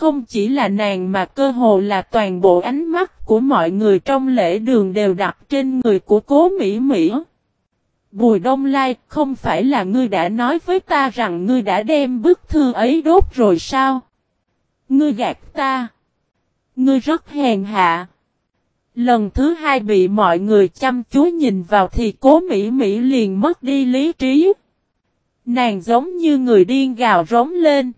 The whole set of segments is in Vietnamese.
Không chỉ là nàng mà cơ hồ là toàn bộ ánh mắt của mọi người trong lễ đường đều đặt trên người của cố Mỹ Mỹ. Bùi Đông Lai, không phải là ngươi đã nói với ta rằng ngươi đã đem bức thư ấy đốt rồi sao? Ngươi gạt ta. Ngươi rất hèn hạ. Lần thứ hai bị mọi người chăm chú nhìn vào thì cố Mỹ Mỹ liền mất đi lý trí. Nàng giống như người điên gào rống lên.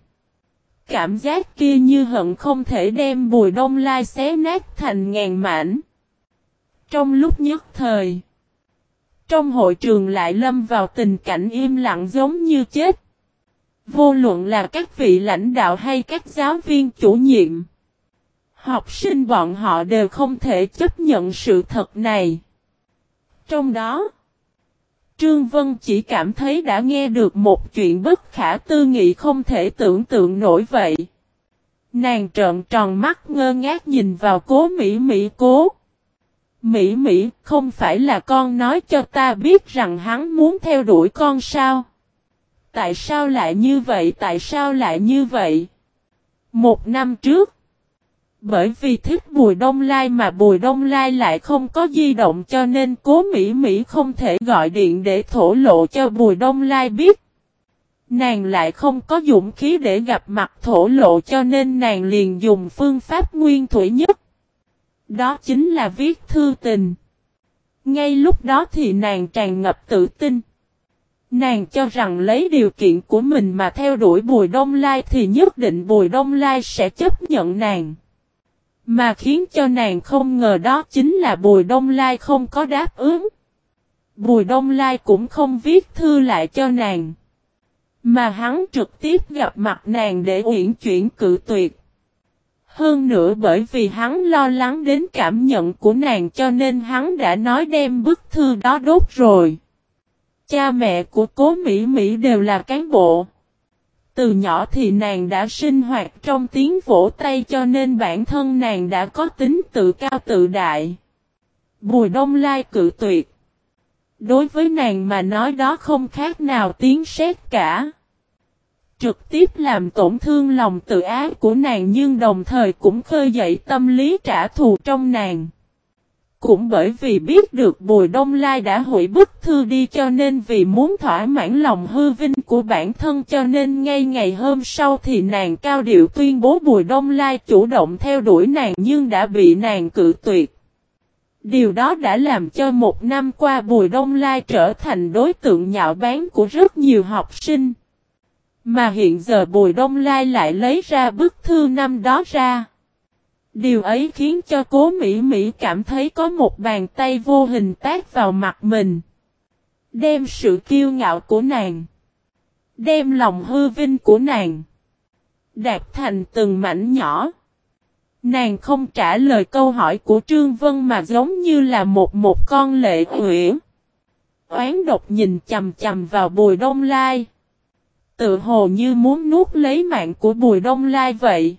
Cảm giác kia như hận không thể đem bùi đông lai xé nát thành ngàn mảnh. Trong lúc nhất thời, trong hội trường lại lâm vào tình cảnh im lặng giống như chết. Vô luận là các vị lãnh đạo hay các giáo viên chủ nhiệm. Học sinh bọn họ đều không thể chấp nhận sự thật này. Trong đó, Trương Vân chỉ cảm thấy đã nghe được một chuyện bất khả tư nghị không thể tưởng tượng nổi vậy. Nàng trợn tròn mắt ngơ ngác nhìn vào cố Mỹ Mỹ cố. Mỹ Mỹ không phải là con nói cho ta biết rằng hắn muốn theo đuổi con sao? Tại sao lại như vậy? Tại sao lại như vậy? Một năm trước, bởi vì thích Bùi Đông Lai mà Bùi Đông Lai lại không có di động cho nên cố Mỹ Mỹ không thể gọi điện để thổ lộ cho Bùi Đông Lai biết. Nàng lại không có dũng khí để gặp mặt thổ lộ cho nên nàng liền dùng phương pháp nguyên thủy nhất. Đó chính là viết thư tình. Ngay lúc đó thì nàng tràn ngập tự tin. Nàng cho rằng lấy điều kiện của mình mà theo đuổi Bùi Đông Lai thì nhất định Bùi Đông Lai sẽ chấp nhận nàng. Mà khiến cho nàng không ngờ đó chính là Bùi Đông Lai không có đáp ứng. Bùi Đông Lai cũng không viết thư lại cho nàng. Mà hắn trực tiếp gặp mặt nàng để uyển chuyển cự tuyệt. Hơn nữa bởi vì hắn lo lắng đến cảm nhận của nàng cho nên hắn đã nói đem bức thư đó đốt rồi. Cha mẹ của cố Mỹ Mỹ đều là cán bộ. Từ nhỏ thì nàng đã sinh hoạt trong tiếng vỗ tay cho nên bản thân nàng đã có tính tự cao tự đại. Bùi đông lai cự tuyệt. Đối với nàng mà nói đó không khác nào tiếng sét cả. Trực tiếp làm tổn thương lòng tự ái của nàng nhưng đồng thời cũng khơi dậy tâm lý trả thù trong nàng. Cũng bởi vì biết được Bùi Đông Lai đã hủy bức thư đi cho nên vì muốn thỏa mãn lòng hư vinh của bản thân cho nên ngay ngày hôm sau thì nàng cao điệu tuyên bố Bùi Đông Lai chủ động theo đuổi nàng nhưng đã bị nàng cự tuyệt. Điều đó đã làm cho một năm qua Bùi Đông Lai trở thành đối tượng nhạo báng của rất nhiều học sinh. Mà hiện giờ Bùi Đông Lai lại lấy ra bức thư năm đó ra. Điều ấy khiến cho cố Mỹ Mỹ cảm thấy có một bàn tay vô hình tác vào mặt mình. Đem sự kiêu ngạo của nàng. Đem lòng hư vinh của nàng. Đạt thành từng mảnh nhỏ. Nàng không trả lời câu hỏi của Trương Vân mà giống như là một một con lệ huyển. Oán độc nhìn chầm chầm vào bùi đông lai. Tự hồ như muốn nuốt lấy mạng của bùi đông lai vậy.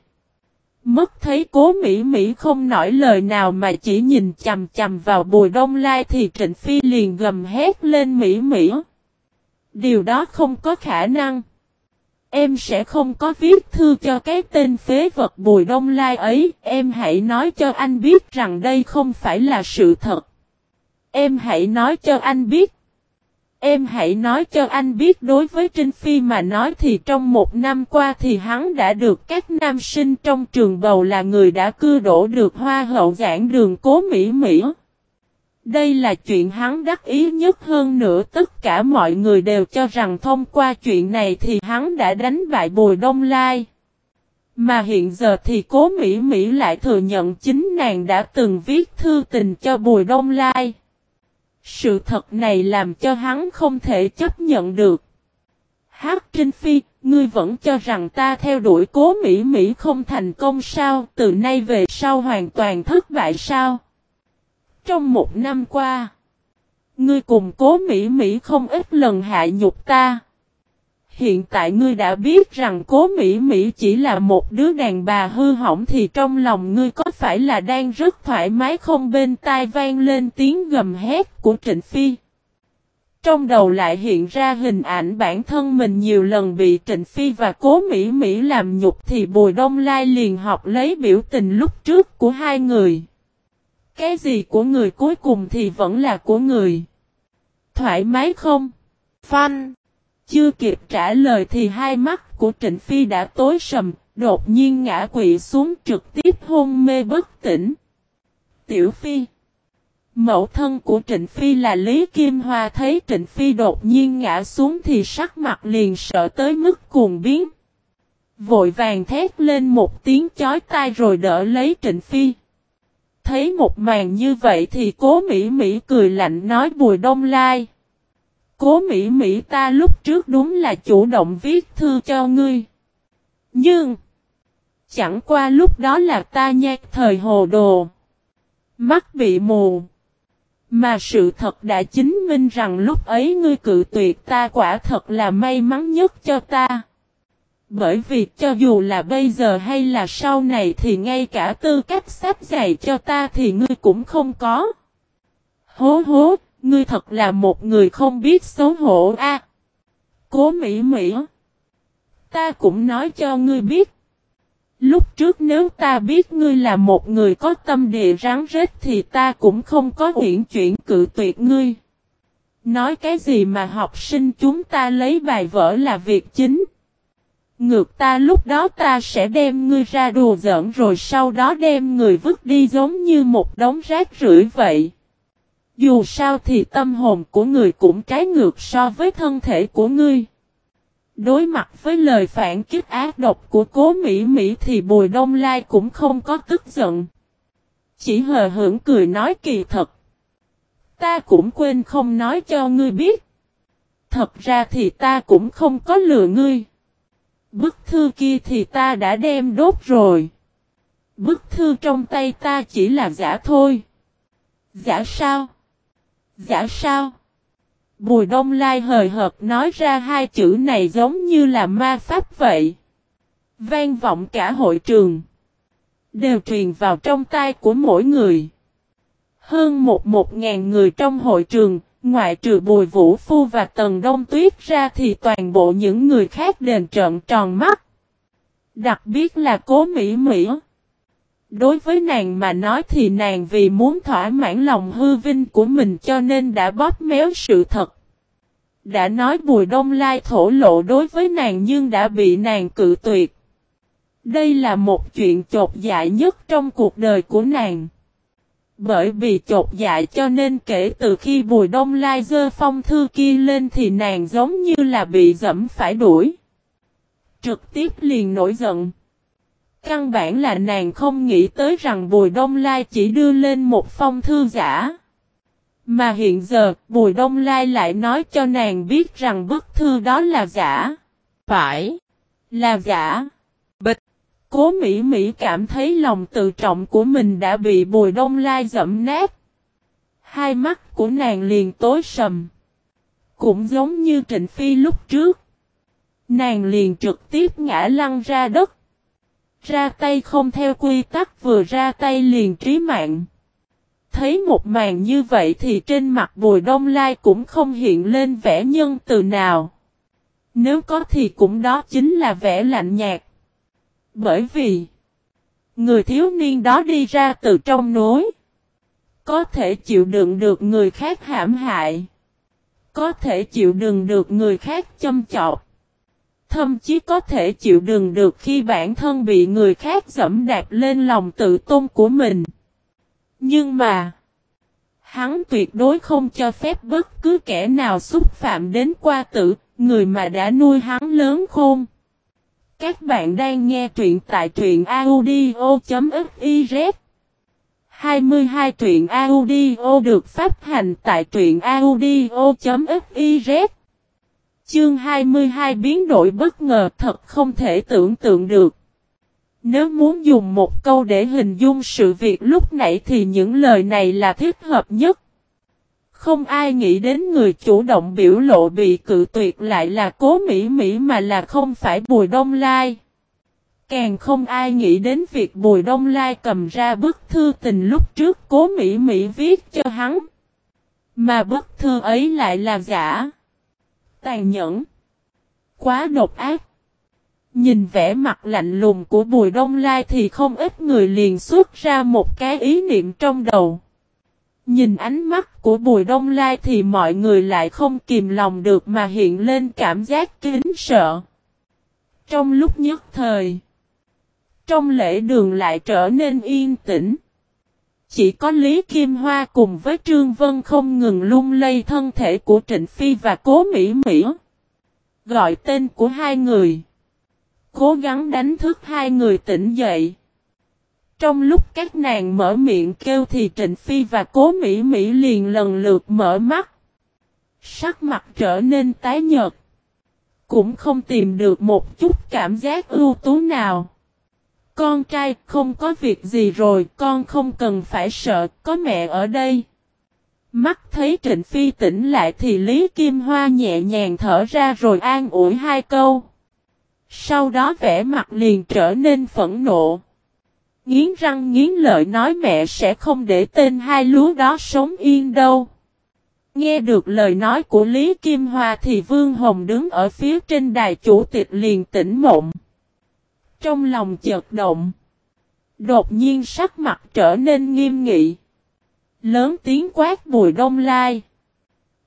Mất thấy cố Mỹ Mỹ không nói lời nào mà chỉ nhìn chầm chầm vào bùi đông lai thì Trịnh Phi liền gầm hét lên Mỹ Mỹ. Điều đó không có khả năng. Em sẽ không có viết thư cho cái tên phế vật bùi đông lai ấy. Em hãy nói cho anh biết rằng đây không phải là sự thật. Em hãy nói cho anh biết Em hãy nói cho anh biết đối với Trinh Phi mà nói thì trong một năm qua thì hắn đã được các nam sinh trong trường bầu là người đã cư đổ được hoa hậu giảng đường cố Mỹ Mỹ. Đây là chuyện hắn đắc ý nhất hơn nữa, tất cả mọi người đều cho rằng thông qua chuyện này thì hắn đã đánh bại Bùi Đông Lai. Mà hiện giờ thì cố Mỹ Mỹ lại thừa nhận chính nàng đã từng viết thư tình cho Bùi Đông Lai. Sự thật này làm cho hắn không thể chấp nhận được. Hát Trinh Phi, ngươi vẫn cho rằng ta theo đuổi cố Mỹ Mỹ không thành công sao, từ nay về sau hoàn toàn thất bại sao? Trong một năm qua, ngươi cùng cố Mỹ Mỹ không ít lần hạ nhục ta. Hiện tại ngươi đã biết rằng cố Mỹ Mỹ chỉ là một đứa đàn bà hư hỏng thì trong lòng ngươi có phải là đang rất thoải mái không bên tai vang lên tiếng gầm hét của Trịnh Phi. Trong đầu lại hiện ra hình ảnh bản thân mình nhiều lần bị Trịnh Phi và Cố Mỹ Mỹ làm nhục thì Bùi Đông Lai liền học lấy biểu tình lúc trước của hai người. Cái gì của người cuối cùng thì vẫn là của người. Thoải mái không? Phanh. Chưa kịp trả lời thì hai mắt của Trịnh Phi đã tối sầm, đột nhiên ngã quỵ xuống trực tiếp hôn mê bất tỉnh. Tiểu Phi Mẫu thân của Trịnh Phi là Lý Kim Hoa thấy Trịnh Phi đột nhiên ngã xuống thì sắc mặt liền sợ tới mức cuồng biến. Vội vàng thét lên một tiếng chói tai rồi đỡ lấy Trịnh Phi. Thấy một màn như vậy thì cố Mỹ Mỹ cười lạnh nói Bùi Đông Lai. Cố Mỹ Mỹ ta lúc trước đúng là chủ động viết thư cho ngươi. Nhưng, chẳng qua lúc đó là ta nhạt thời hồ đồ. Mắt bị mù. Mà sự thật đã chứng minh rằng lúc ấy ngươi cự tuyệt ta quả thật là may mắn nhất cho ta. Bởi vì cho dù là bây giờ hay là sau này thì ngay cả tư cách sắp dạy cho ta thì ngươi cũng không có. Hố hố, ngươi thật là một người không biết xấu hổ a. Cố Mỹ Mỹ. Ta cũng nói cho ngươi biết. Lúc trước nếu ta biết ngươi là một người có tâm địa rắn rết thì ta cũng không có huyển chuyển cự tuyệt ngươi. Nói cái gì mà học sinh chúng ta lấy bài vở là việc chính. Ngược ta lúc đó ta sẽ đem ngươi ra đùa giỡn rồi sau đó đem người vứt đi giống như một đống rác rưởi vậy. Dù sao thì tâm hồn của người cũng trái ngược so với thân thể của ngươi. Đối mặt với lời phản kích ác độc của cố Mỹ Mỹ thì Bùi Đông Lai cũng không có tức giận. Chỉ hờ hững cười nói kỳ thật. Ta cũng quên không nói cho ngươi biết. Thật ra thì ta cũng không có lừa ngươi. Bức thư kia thì ta đã đem đốt rồi. Bức thư trong tay ta chỉ là giả thôi. Giả sao? Giả sao? Bùi Đông Lai hời hợt nói ra hai chữ này giống như là ma pháp vậy. Vang vọng cả hội trường. Đều truyền vào trong tai của mỗi người. Hơn một một ngàn người trong hội trường, ngoại trừ Bùi Vũ Phu và Tần Đông Tuyết ra thì toàn bộ những người khác đền trợn tròn mắt. Đặc biệt là cố Mỹ Mỹ. Đối với nàng mà nói thì nàng vì muốn thỏa mãn lòng hư vinh của mình cho nên đã bóp méo sự thật. Đã nói Bùi Đông Lai thổ lộ đối với nàng nhưng đã bị nàng cự tuyệt. Đây là một chuyện chột dạ nhất trong cuộc đời của nàng. Bởi vì chột dạ cho nên kể từ khi Bùi Đông Lai dơ phong thư kia lên thì nàng giống như là bị dẫm phải đuổi. Trực tiếp liền nổi giận. Căn bản là nàng không nghĩ tới rằng Bùi Đông Lai chỉ đưa lên một phong thư giả. Mà hiện giờ, Bùi Đông Lai lại nói cho nàng biết rằng bức thư đó là giả. Phải, là giả. Bịch, cố Mỹ Mỹ cảm thấy lòng tự trọng của mình đã bị Bùi Đông Lai dẫm nát. Hai mắt của nàng liền tối sầm. Cũng giống như Trịnh Phi lúc trước. Nàng liền trực tiếp ngã lăn ra đất. Ra tay không theo quy tắc vừa ra tay liền trí mạng. Thấy một màn như vậy thì trên mặt Bùi Đông Lai cũng không hiện lên vẻ nhân từ nào. Nếu có thì cũng đó chính là vẻ lạnh nhạt. Bởi vì, người thiếu niên đó đi ra từ trong núi. Có thể chịu đựng được người khác hãm hại. Có thể chịu đựng được người khác châm chọc. Thậm chí có thể chịu đựng được khi bản thân bị người khác dẫm đạp lên lòng tự tôn của mình. Nhưng mà, hắn tuyệt đối không cho phép bất cứ kẻ nào xúc phạm đến qua tử, người mà đã nuôi hắn lớn khôn. Các bạn đang nghe truyện tại truyện audio.fiz 22 truyện audio được phát hành tại truyện audio.fiz Chương 22 biến đổi bất ngờ thật không thể tưởng tượng được. Nếu muốn dùng một câu để hình dung sự việc lúc nãy thì những lời này là thích hợp nhất. Không ai nghĩ đến người chủ động biểu lộ bị cự tuyệt lại là cố Mỹ Mỹ mà là không phải Bùi Đông Lai. Càng không ai nghĩ đến việc Bùi Đông Lai cầm ra bức thư tình lúc trước cố Mỹ Mỹ viết cho hắn. Mà bức thư ấy lại là giả. Tàn nhẫn. Quá độc ác. Nhìn vẻ mặt lạnh lùng của Bùi Đông Lai thì không ít người liền xuất ra một cái ý niệm trong đầu. Nhìn ánh mắt của Bùi Đông Lai thì mọi người lại không kìm lòng được mà hiện lên cảm giác kính sợ. Trong lúc nhất thời, trong lễ đường lại trở nên yên tĩnh. Chỉ có Lý Kim Hoa cùng với Trương Vân không ngừng lung lay thân thể của Trịnh Phi và Cố Mỹ Mỹ. Gọi tên của hai người. Cố gắng đánh thức hai người tỉnh dậy. Trong lúc các nàng mở miệng kêu thì Trịnh Phi và Cố Mỹ Mỹ liền lần lượt mở mắt. Sắc mặt trở nên tái nhợt. Cũng không tìm được một chút cảm giác ưu tú nào. Con trai, không có việc gì rồi, con không cần phải sợ, có mẹ ở đây. Mắt thấy Trịnh Phi tỉnh lại thì Lý Kim Hoa nhẹ nhàng thở ra rồi an ủi hai câu. Sau đó vẻ mặt liền trở nên phẫn nộ. Nghiến răng nghiến lợi nói mẹ sẽ không để tên hai lúa đó sống yên đâu. Nghe được lời nói của Lý Kim Hoa thì Vương Hồng đứng ở phía trên đài chủ tịch liền tỉnh mộng. Trong lòng chợt động. Đột nhiên sắc mặt trở nên nghiêm nghị. Lớn tiếng quát bùi đông lai.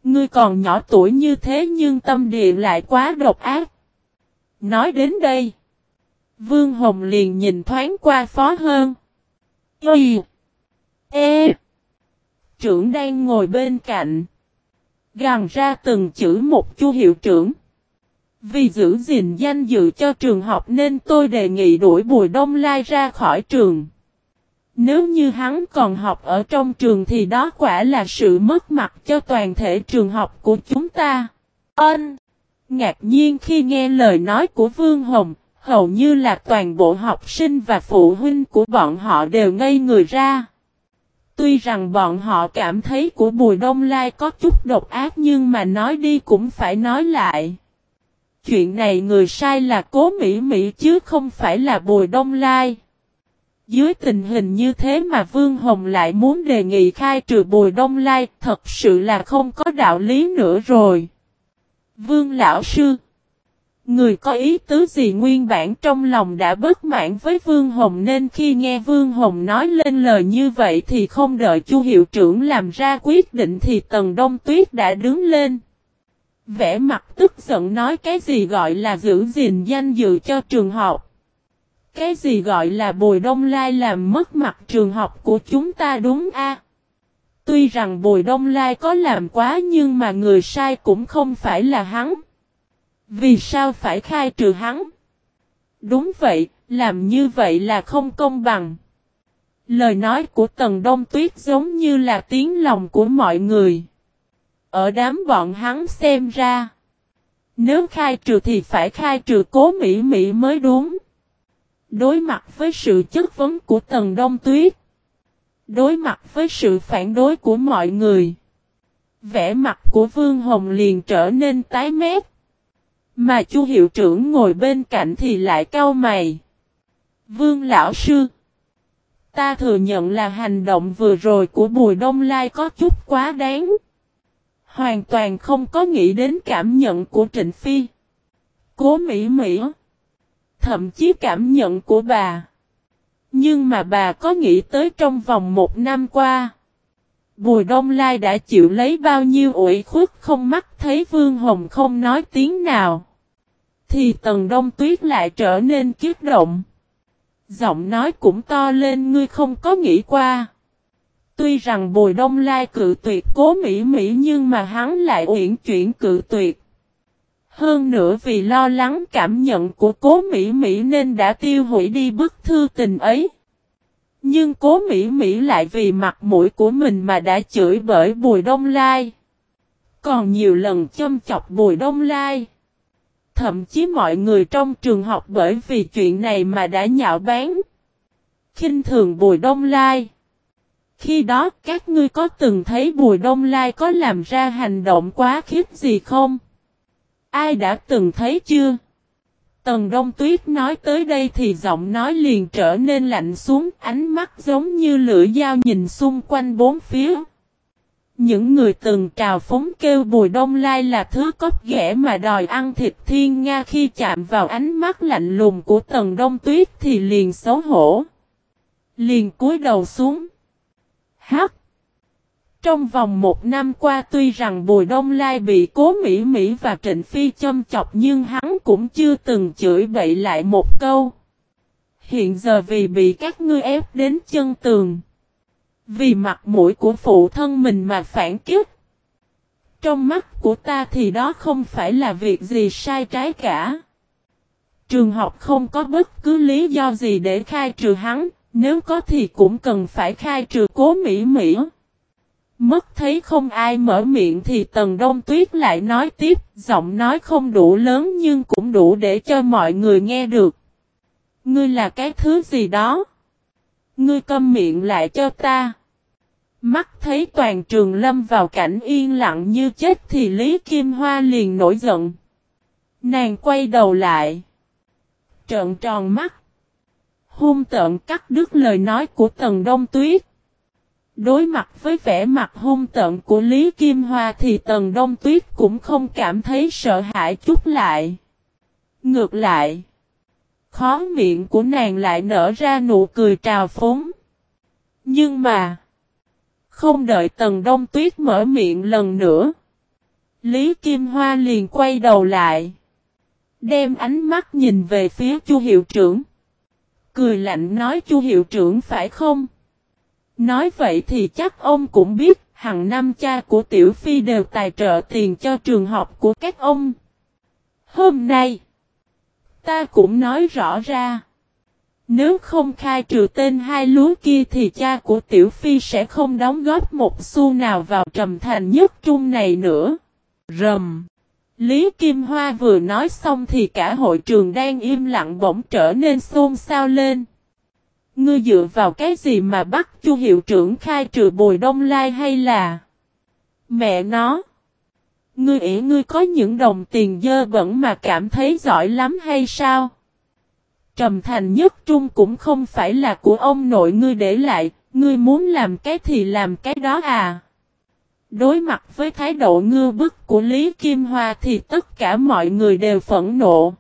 Ngươi còn nhỏ tuổi như thế nhưng tâm địa lại quá độc ác. Nói đến đây. Vương Hồng liền nhìn thoáng qua phó hơn. Y. E. Trưởng đang ngồi bên cạnh. Gằn ra từng chữ một chu hiệu trưởng. Vì giữ gìn danh dự cho trường học nên tôi đề nghị đuổi Bùi Đông Lai ra khỏi trường. Nếu như hắn còn học ở trong trường thì đó quả là sự mất mặt cho toàn thể trường học của chúng ta. Ân! Ngạc nhiên khi nghe lời nói của Vương Hồng, hầu như là toàn bộ học sinh và phụ huynh của bọn họ đều ngây người ra. Tuy rằng bọn họ cảm thấy của Bùi Đông Lai có chút độc ác nhưng mà nói đi cũng phải nói lại. Chuyện này người sai là cố Mỹ Mỹ chứ không phải là Bùi Đông Lai. Dưới tình hình như thế mà Vương Hồng lại muốn đề nghị khai trừ Bùi Đông Lai, thật sự là không có đạo lý nữa rồi. Vương Lão Sư, Người có ý tứ gì nguyên bản trong lòng đã bất mãn với Vương Hồng nên khi nghe Vương Hồng nói lên lời như vậy thì không đợi Chu hiệu trưởng làm ra quyết định thì Tần Đông Tuyết đã đứng lên. Vẽ mặt tức giận nói cái gì gọi là giữ gìn danh dự cho trường học. Cái gì gọi là Bùi Đông Lai làm mất mặt trường học của chúng ta đúng a? Tuy rằng Bùi Đông Lai có làm quá nhưng mà người sai cũng không phải là hắn. Vì sao phải khai trừ hắn? Đúng vậy, làm như vậy là không công bằng. Lời nói của Tần Đông Tuyết giống như là tiếng lòng của mọi người. Ở đám bọn hắn xem ra. Nếu khai trừ thì phải khai trừ cố Mỹ Mỹ mới đúng. Đối mặt với sự chất vấn của Tần Đông Tuyết. Đối mặt với sự phản đối của mọi người. Vẻ mặt của Vương Hồng liền trở nên tái mét. Mà chu hiệu trưởng ngồi bên cạnh thì lại cau mày. Vương lão sư. Ta thừa nhận là hành động vừa rồi của Bùi Đông Lai có chút quá đáng. Hoàn toàn không có nghĩ đến cảm nhận của Trịnh Phi. Cố Mỹ Mỹ. Thậm chí cảm nhận của bà. Nhưng mà bà có nghĩ tới trong vòng một năm qua. Bùi Đông Lai đã chịu lấy bao nhiêu ủi khuất không mắt thấy Vương Hồng không nói tiếng nào. Thì Tần Đông Tuyết lại trở nên kiếp động. Giọng nói cũng to lên, ngươi không có nghĩ qua. Tuy rằng Bùi Đông Lai cự tuyệt cố Mỹ Mỹ nhưng mà hắn lại uyển chuyển cự tuyệt. Hơn nữa vì lo lắng cảm nhận của cố Mỹ Mỹ nên đã tiêu hủy đi bức thư tình ấy. Nhưng cố Mỹ Mỹ lại vì mặt mũi của mình mà đã chửi bởi Bùi Đông Lai. Còn nhiều lần châm chọc Bùi Đông Lai. Thậm chí mọi người trong trường học bởi vì chuyện này mà đã nhạo báng. kinh thường Bùi Đông Lai. Khi đó các ngươi có từng thấy Bùi Đông Lai có làm ra hành động quá khiếp gì không? Ai đã từng thấy chưa? Tần Đông Tuyết nói tới đây thì giọng nói liền trở nên lạnh xuống, ánh mắt giống như lửa dao nhìn xung quanh bốn phía. Những người từng trào phóng kêu Bùi Đông Lai là thứ cóc ghẻ mà đòi ăn thịt thiên nga khi chạm vào ánh mắt lạnh lùng của tần đông tuyết thì liền xấu hổ. Liền cúi đầu xuống. Hắc. Trong vòng một năm qua tuy rằng Bùi Đông Lai bị cố Mỹ Mỹ và Trịnh Phi châm chọc nhưng hắn cũng chưa từng chửi bậy lại một câu. Hiện giờ vì bị các ngươi ép đến chân tường. Vì mặt mũi của phụ thân mình mà phản kích. Trong mắt của ta thì đó không phải là việc gì sai trái cả. Trường học không có bất cứ lý do gì để khai trừ hắn, nếu có thì cũng cần phải khai trừ cố Mỹ Mỹ. Mất thấy không ai mở miệng thì Tần Đông Tuyết lại nói tiếp, giọng nói không đủ lớn nhưng cũng đủ để cho mọi người nghe được. Ngươi là cái thứ gì đó? Ngươi câm miệng lại cho ta. Mắt thấy toàn trường lâm vào cảnh yên lặng như chết thì Lý Kim Hoa liền nổi giận. Nàng quay đầu lại. Trợn tròn mắt. Hung tợn cắt đứt lời nói của Tần Đông Tuyết. Đối mặt với vẻ mặt hung tợn của Lý Kim Hoa thì Tần Đông Tuyết cũng không cảm thấy sợ hãi chút lại. Ngược lại, khó miệng của nàng lại nở ra nụ cười trào phúng. Nhưng mà, không đợi Tần Đông Tuyết mở miệng lần nữa, Lý Kim Hoa liền quay đầu lại, đem ánh mắt nhìn về phía Chu hiệu trưởng. Cười lạnh nói Chu hiệu trưởng phải không? Nói vậy thì chắc ông cũng biết, hàng năm cha của Tiểu Phi đều tài trợ tiền cho trường học của các ông. Hôm nay, ta cũng nói rõ ra. Nếu không khai trừ tên hai lúa kia thì cha của Tiểu Phi sẽ không đóng góp một xu nào vào trầm thành nhất trung này nữa. Rầm. Lý Kim Hoa vừa nói xong thì cả hội trường đang im lặng bỗng trở nên xôn xao lên. Ngươi dựa vào cái gì mà bắt chu hiệu trưởng khai trừ Bùi đông lai hay là... Mẹ nó! Ngươi ỉ ngươi có những đồng tiền dơ bẩn mà cảm thấy giỏi lắm hay sao? Trầm thành nhất trung cũng không phải là của ông nội ngươi để lại, ngươi muốn làm cái thì làm cái đó à? Đối mặt với thái độ ngư bức của Lý Kim Hoa thì tất cả mọi người đều phẫn nộ.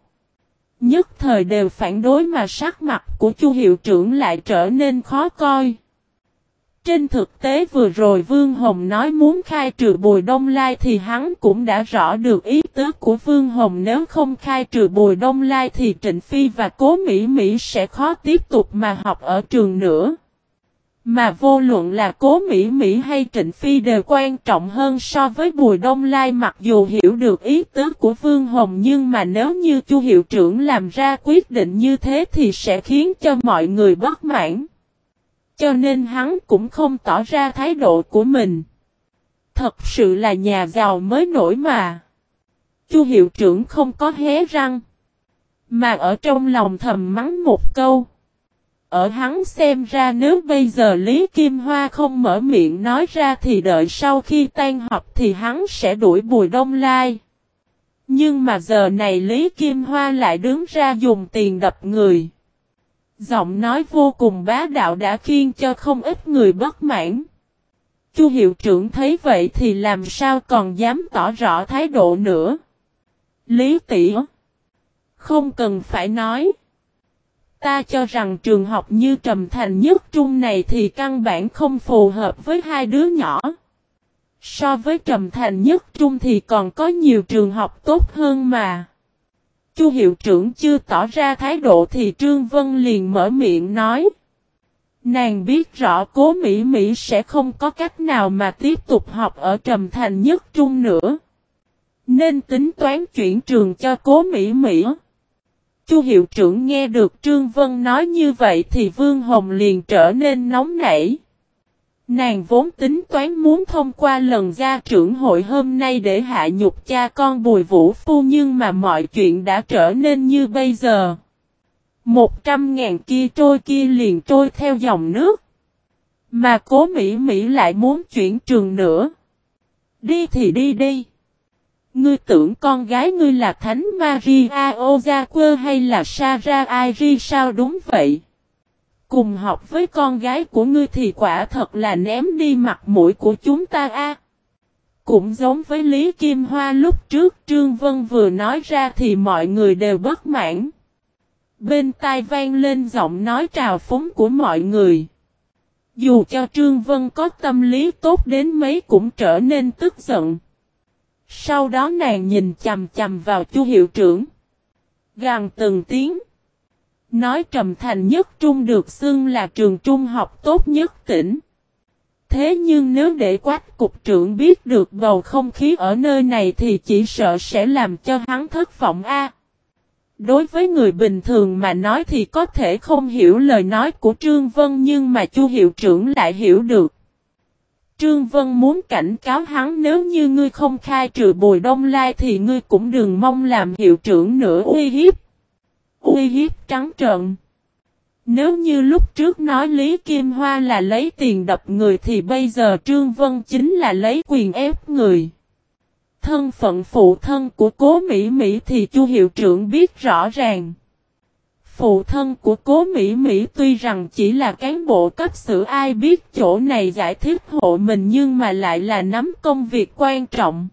Nhất thời đều phản đối mà sắc mặt của Chu hiệu trưởng lại trở nên khó coi. Trên thực tế vừa rồi Vương Hồng nói muốn khai trừ Bùi Đông Lai thì hắn cũng đã rõ được ý tứ của Vương Hồng nếu không khai trừ Bùi Đông Lai thì Trịnh Phi và Cố Mỹ Mỹ sẽ khó tiếp tục mà học ở trường nữa. Mà vô luận là cố Mỹ Mỹ hay Trịnh Phi đều quan trọng hơn so với Bùi Đông Lai, mặc dù hiểu được ý tứ của Vương Hồng, nhưng mà nếu như Chu Hiệu trưởng làm ra quyết định như thế thì sẽ khiến cho mọi người bất mãn. Cho nên hắn cũng không tỏ ra thái độ của mình. Thật sự là nhà giàu mới nổi mà. Chu Hiệu trưởng không có hé răng. Mà ở trong lòng thầm mắng một câu. Ở hắn xem ra nếu bây giờ Lý Kim Hoa không mở miệng nói ra thì đợi sau khi tan họp thì hắn sẽ đuổi Bùi Đông Lai. Nhưng mà giờ này Lý Kim Hoa lại đứng ra dùng tiền đập người. Giọng nói vô cùng bá đạo đã khiên cho không ít người bất mãn. Chu hiệu trưởng thấy vậy thì làm sao còn dám tỏ rõ thái độ nữa. Lý tỉ Không cần phải nói. Ta cho rằng trường học như Trầm Thành nhất trung này thì căn bản không phù hợp với hai đứa nhỏ. So với Trầm Thành nhất trung thì còn có nhiều trường học tốt hơn mà. Chu hiệu trưởng chưa tỏ ra thái độ thì Trương Vân liền mở miệng nói. Nàng biết rõ cố Mỹ Mỹ sẽ không có cách nào mà tiếp tục học ở Trầm Thành nhất trung nữa. Nên tính toán chuyển trường cho cố Mỹ Mỹ. Chu hiệu trưởng nghe được Trương Vân nói như vậy thì Vương Hồng liền trở nên nóng nảy. Nàng vốn tính toán muốn thông qua lần gia trưởng hội hôm nay để hạ nhục cha con Bùi Vũ Phu nhưng mà mọi chuyện đã trở nên như bây giờ. Một trăm ngàn kia trôi kia liền trôi theo dòng nước. Mà cố Mỹ Mỹ lại muốn chuyển trường nữa. Đi thì đi đi. Ngươi tưởng con gái ngươi là Thánh Maria Ozaque hay là Sarah Airi sao đúng vậy? Cùng học với con gái của ngươi thì quả thật là ném đi mặt mũi của chúng ta a. Cũng giống với Lý Kim Hoa lúc trước Trương Vân vừa nói ra thì mọi người đều bất mãn. Bên tai vang lên giọng nói trào phúng của mọi người. Dù cho Trương Vân có tâm lý tốt đến mấy cũng trở nên tức giận. Sau đó nàng nhìn chầm chầm vào chu hiệu trưởng. Gàn từng tiếng. Nói trầm thành nhất trung được xưng là trường trung học tốt nhất tỉnh. Thế nhưng nếu để quách cục trưởng biết được bầu không khí ở nơi này thì chỉ sợ sẽ làm cho hắn thất vọng a. Đối với người bình thường mà nói thì có thể không hiểu lời nói của Trương Vân nhưng mà Chu hiệu trưởng lại hiểu được. Trương Vân muốn cảnh cáo hắn nếu như ngươi không khai trừ bùi đông lai thì ngươi cũng đừng mong làm hiệu trưởng nữa uy hiếp. Uy hiếp trắng trợn. Nếu như lúc trước nói Lý Kim Hoa là lấy tiền đập người thì bây giờ Trương Vân chính là lấy quyền ép người. Thân phận phụ thân của cố Mỹ Mỹ thì Chu hiệu trưởng biết rõ ràng. Phụ thân của cố Mỹ Mỹ tuy rằng chỉ là cán bộ cấp xử ai biết chỗ này giải thích hộ mình nhưng mà lại là nắm công việc quan trọng.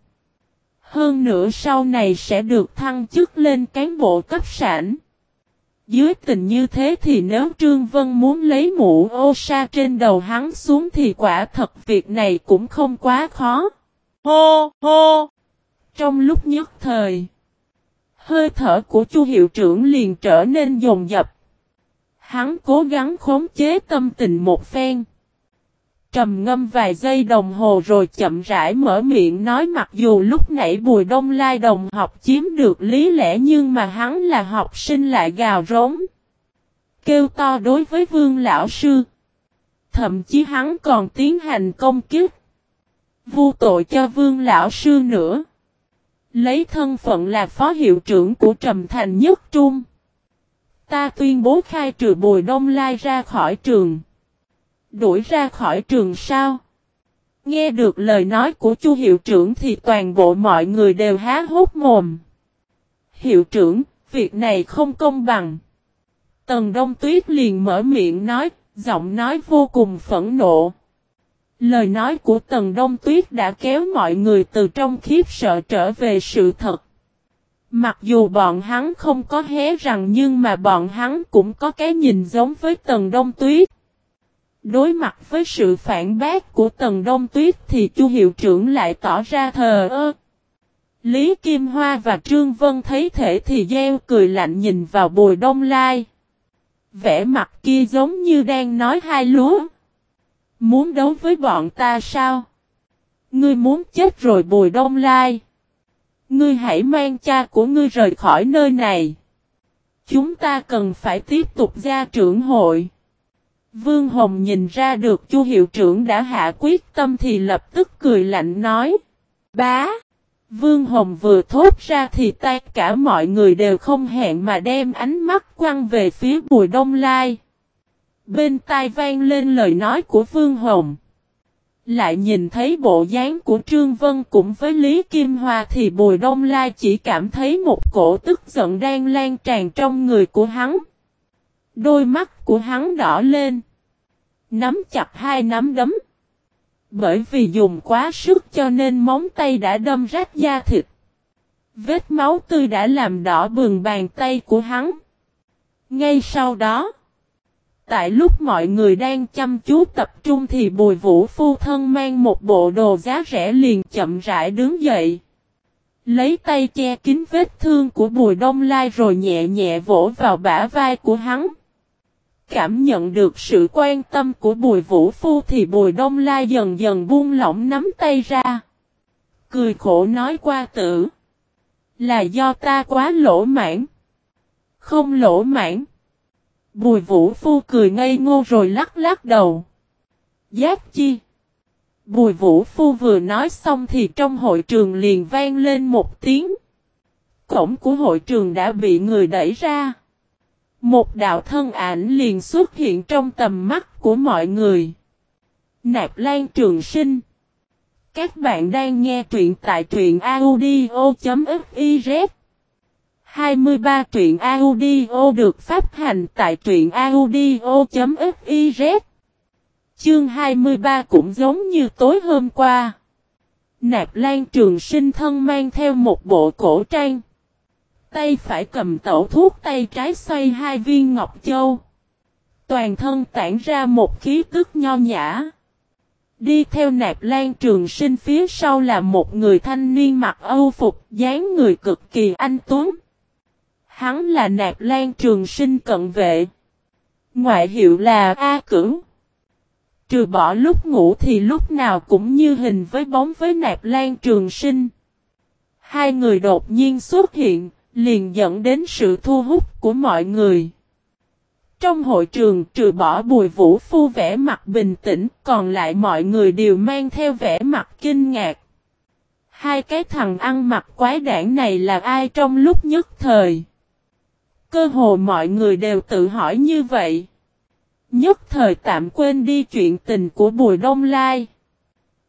Hơn nữa sau này sẽ được thăng chức lên cán bộ cấp sản. Dưới tình như thế thì nếu Trương Vân muốn lấy mũ ô sa trên đầu hắn xuống thì quả thật việc này cũng không quá khó. Hô hô! Trong lúc nhất thời, hơi thở của Chu hiệu trưởng liền trở nên dồn dập. Hắn cố gắng khống chế tâm tình một phen. Trầm ngâm vài giây đồng hồ rồi chậm rãi mở miệng nói mặc dù lúc nãy Bùi Đông Lai đồng học chiếm được lý lẽ nhưng mà hắn là học sinh lại gào rống. Kêu to đối với vương lão sư. Thậm chí hắn còn tiến hành công kiếp. Vu tội cho vương lão sư nữa. Lấy thân phận là phó hiệu trưởng của Trầm Thành Nhất Trung. Ta tuyên bố khai trừ Bùi Đông Lai ra khỏi trường. Đuổi ra khỏi trường sao? Nghe được lời nói của Chu hiệu trưởng thì toàn bộ mọi người đều há hốt mồm. Hiệu trưởng, việc này không công bằng. Tần Đông Tuyết liền mở miệng nói, giọng nói vô cùng phẫn nộ. Lời nói của Tần Đông Tuyết đã kéo mọi người từ trong khiếp sợ trở về sự thật. Mặc dù bọn hắn không có hé rằng nhưng mà bọn hắn cũng có cái nhìn giống với Tần Đông Tuyết. Đối mặt với sự phản bác của Tần Đông Tuyết thì Chu hiệu trưởng lại tỏ ra thờ ơ. Lý Kim Hoa và Trương Vân thấy thể thì gieo cười lạnh nhìn vào Bùi Đông Lai. Vẻ mặt kia giống như đang nói hai lúa. Muốn đấu với bọn ta sao? Ngươi muốn chết rồi Bùi Đông Lai. Ngươi hãy mang cha của ngươi rời khỏi nơi này. Chúng ta cần phải tiếp tục ra trưởng hội. Vương Hồng nhìn ra được Chu hiệu trưởng đã hạ quyết tâm thì lập tức cười lạnh nói. Bá! Vương Hồng vừa thốt ra thì tay cả mọi người đều không hẹn mà đem ánh mắt quăng về phía Bùi Đông Lai. Bên tai vang lên lời nói của Vương Hồng. Lại nhìn thấy bộ dáng của Trương Vân cũng với Lý Kim Hoa thì Bùi Đông Lai chỉ cảm thấy một cổ tức giận đang lan tràn trong người của hắn. Đôi mắt của hắn đỏ lên. Nắm chặt hai nắm đấm. Bởi vì dùng quá sức cho nên móng tay đã đâm rách da thịt. Vết máu tươi đã làm đỏ bừng bàn tay của hắn. Ngay sau đó, tại lúc mọi người đang chăm chú tập trung thì bùi vũ phu thân mang một bộ đồ giá rẻ liền chậm rãi đứng dậy. Lấy tay che kín vết thương của bùi đông lai rồi nhẹ nhẹ vỗ vào bả vai của hắn. Cảm nhận được sự quan tâm của bùi vũ phu thì bùi đông lai dần dần buông lỏng nắm tay ra. Cười khổ nói qua tử. Là do ta quá lỗ mãn. Không lỗ mãn. Bùi vũ phu cười ngây ngô rồi lắc lắc đầu. Giáp chi. Bùi vũ phu vừa nói xong thì trong hội trường liền vang lên một tiếng. Cổng của hội trường đã bị người đẩy ra. Một đạo thân ảnh liền xuất hiện trong tầm mắt của mọi người. Nạp Lan Trường Sinh Các bạn đang nghe truyện tại truyện audio.fif 23 truyện audio được phát hành tại truyện audio.fiz Chương 23 cũng giống như tối hôm qua. Nạp Lan Trường Sinh thân mang theo một bộ cổ trang. Tay phải cầm tẩu thuốc, tay trái xoay hai viên ngọc châu. Toàn thân tản ra một khí tức nho nhã. Đi theo nạp lan trường sinh phía sau là một người thanh niên mặc âu phục, dáng người cực kỳ anh tuấn. Hắn là nạp lan trường sinh cận vệ. Ngoại hiệu là A Cửu. Trừ bỏ lúc ngủ thì lúc nào cũng như hình với bóng với nạp lan trường sinh. Hai người đột nhiên xuất hiện, liền dẫn đến sự thu hút của mọi người. Trong hội trường trừ bỏ bùi vũ phu vẻ mặt bình tĩnh, còn lại mọi người đều mang theo vẻ mặt kinh ngạc. Hai cái thằng ăn mặc quái đản này là ai trong lúc nhất thời? Cơ hồ mọi người đều tự hỏi như vậy. Nhất thời tạm quên đi chuyện tình của Bùi Đông Lai.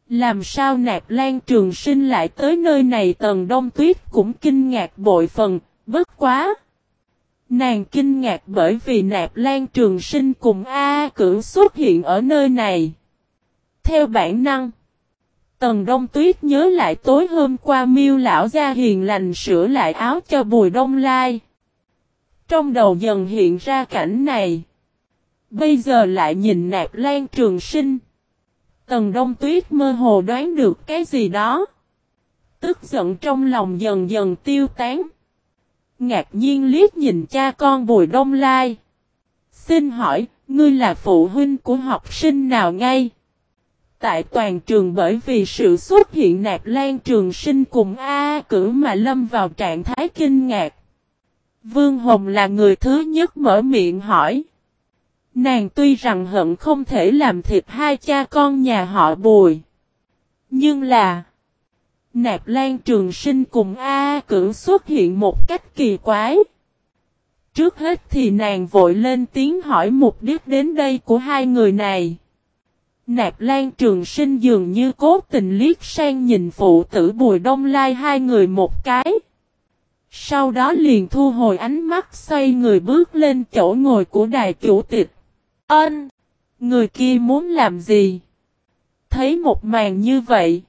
Làm sao nạp lan trường sinh lại tới nơi này tần đông tuyết cũng kinh ngạc bội phần, bất quá. Nàng kinh ngạc bởi vì nạp lan trường sinh cùng A cử xuất hiện ở nơi này. Theo bản năng, Tần Đông Tuyết nhớ lại tối hôm qua miêu lão gia hiền lành sửa lại áo cho Bùi Đông Lai. Trong đầu dần hiện ra cảnh này. Bây giờ lại nhìn nạp lan trường sinh. Tần Đông Tuyết mơ hồ đoán được cái gì đó. Tức giận trong lòng dần dần tiêu tán. Ngạc nhiên liếc nhìn cha con Bùi Đông Lai. Xin hỏi, ngươi là phụ huynh của học sinh nào ngay? Tại toàn trường bởi vì sự xuất hiện nạp lan trường sinh cùng A cử mà lâm vào trạng thái kinh ngạc. Vương Hồng là người thứ nhất mở miệng hỏi. Nàng tuy rằng hận không thể làm thịt hai cha con nhà họ bùi. Nhưng là... Nạp Lan Trường Sinh cùng A Cửu xuất hiện một cách kỳ quái. Trước hết thì nàng vội lên tiếng hỏi mục đích đến đây của hai người này. Nạp Lan Trường Sinh dường như cố tình liếc sang nhìn phụ tử Bùi Đông Lai hai người một cái. Sau đó liền thu hồi ánh mắt xoay người bước lên chỗ ngồi của đài chủ tịch. Ân! Người kia muốn làm gì? Thấy một màn như vậy.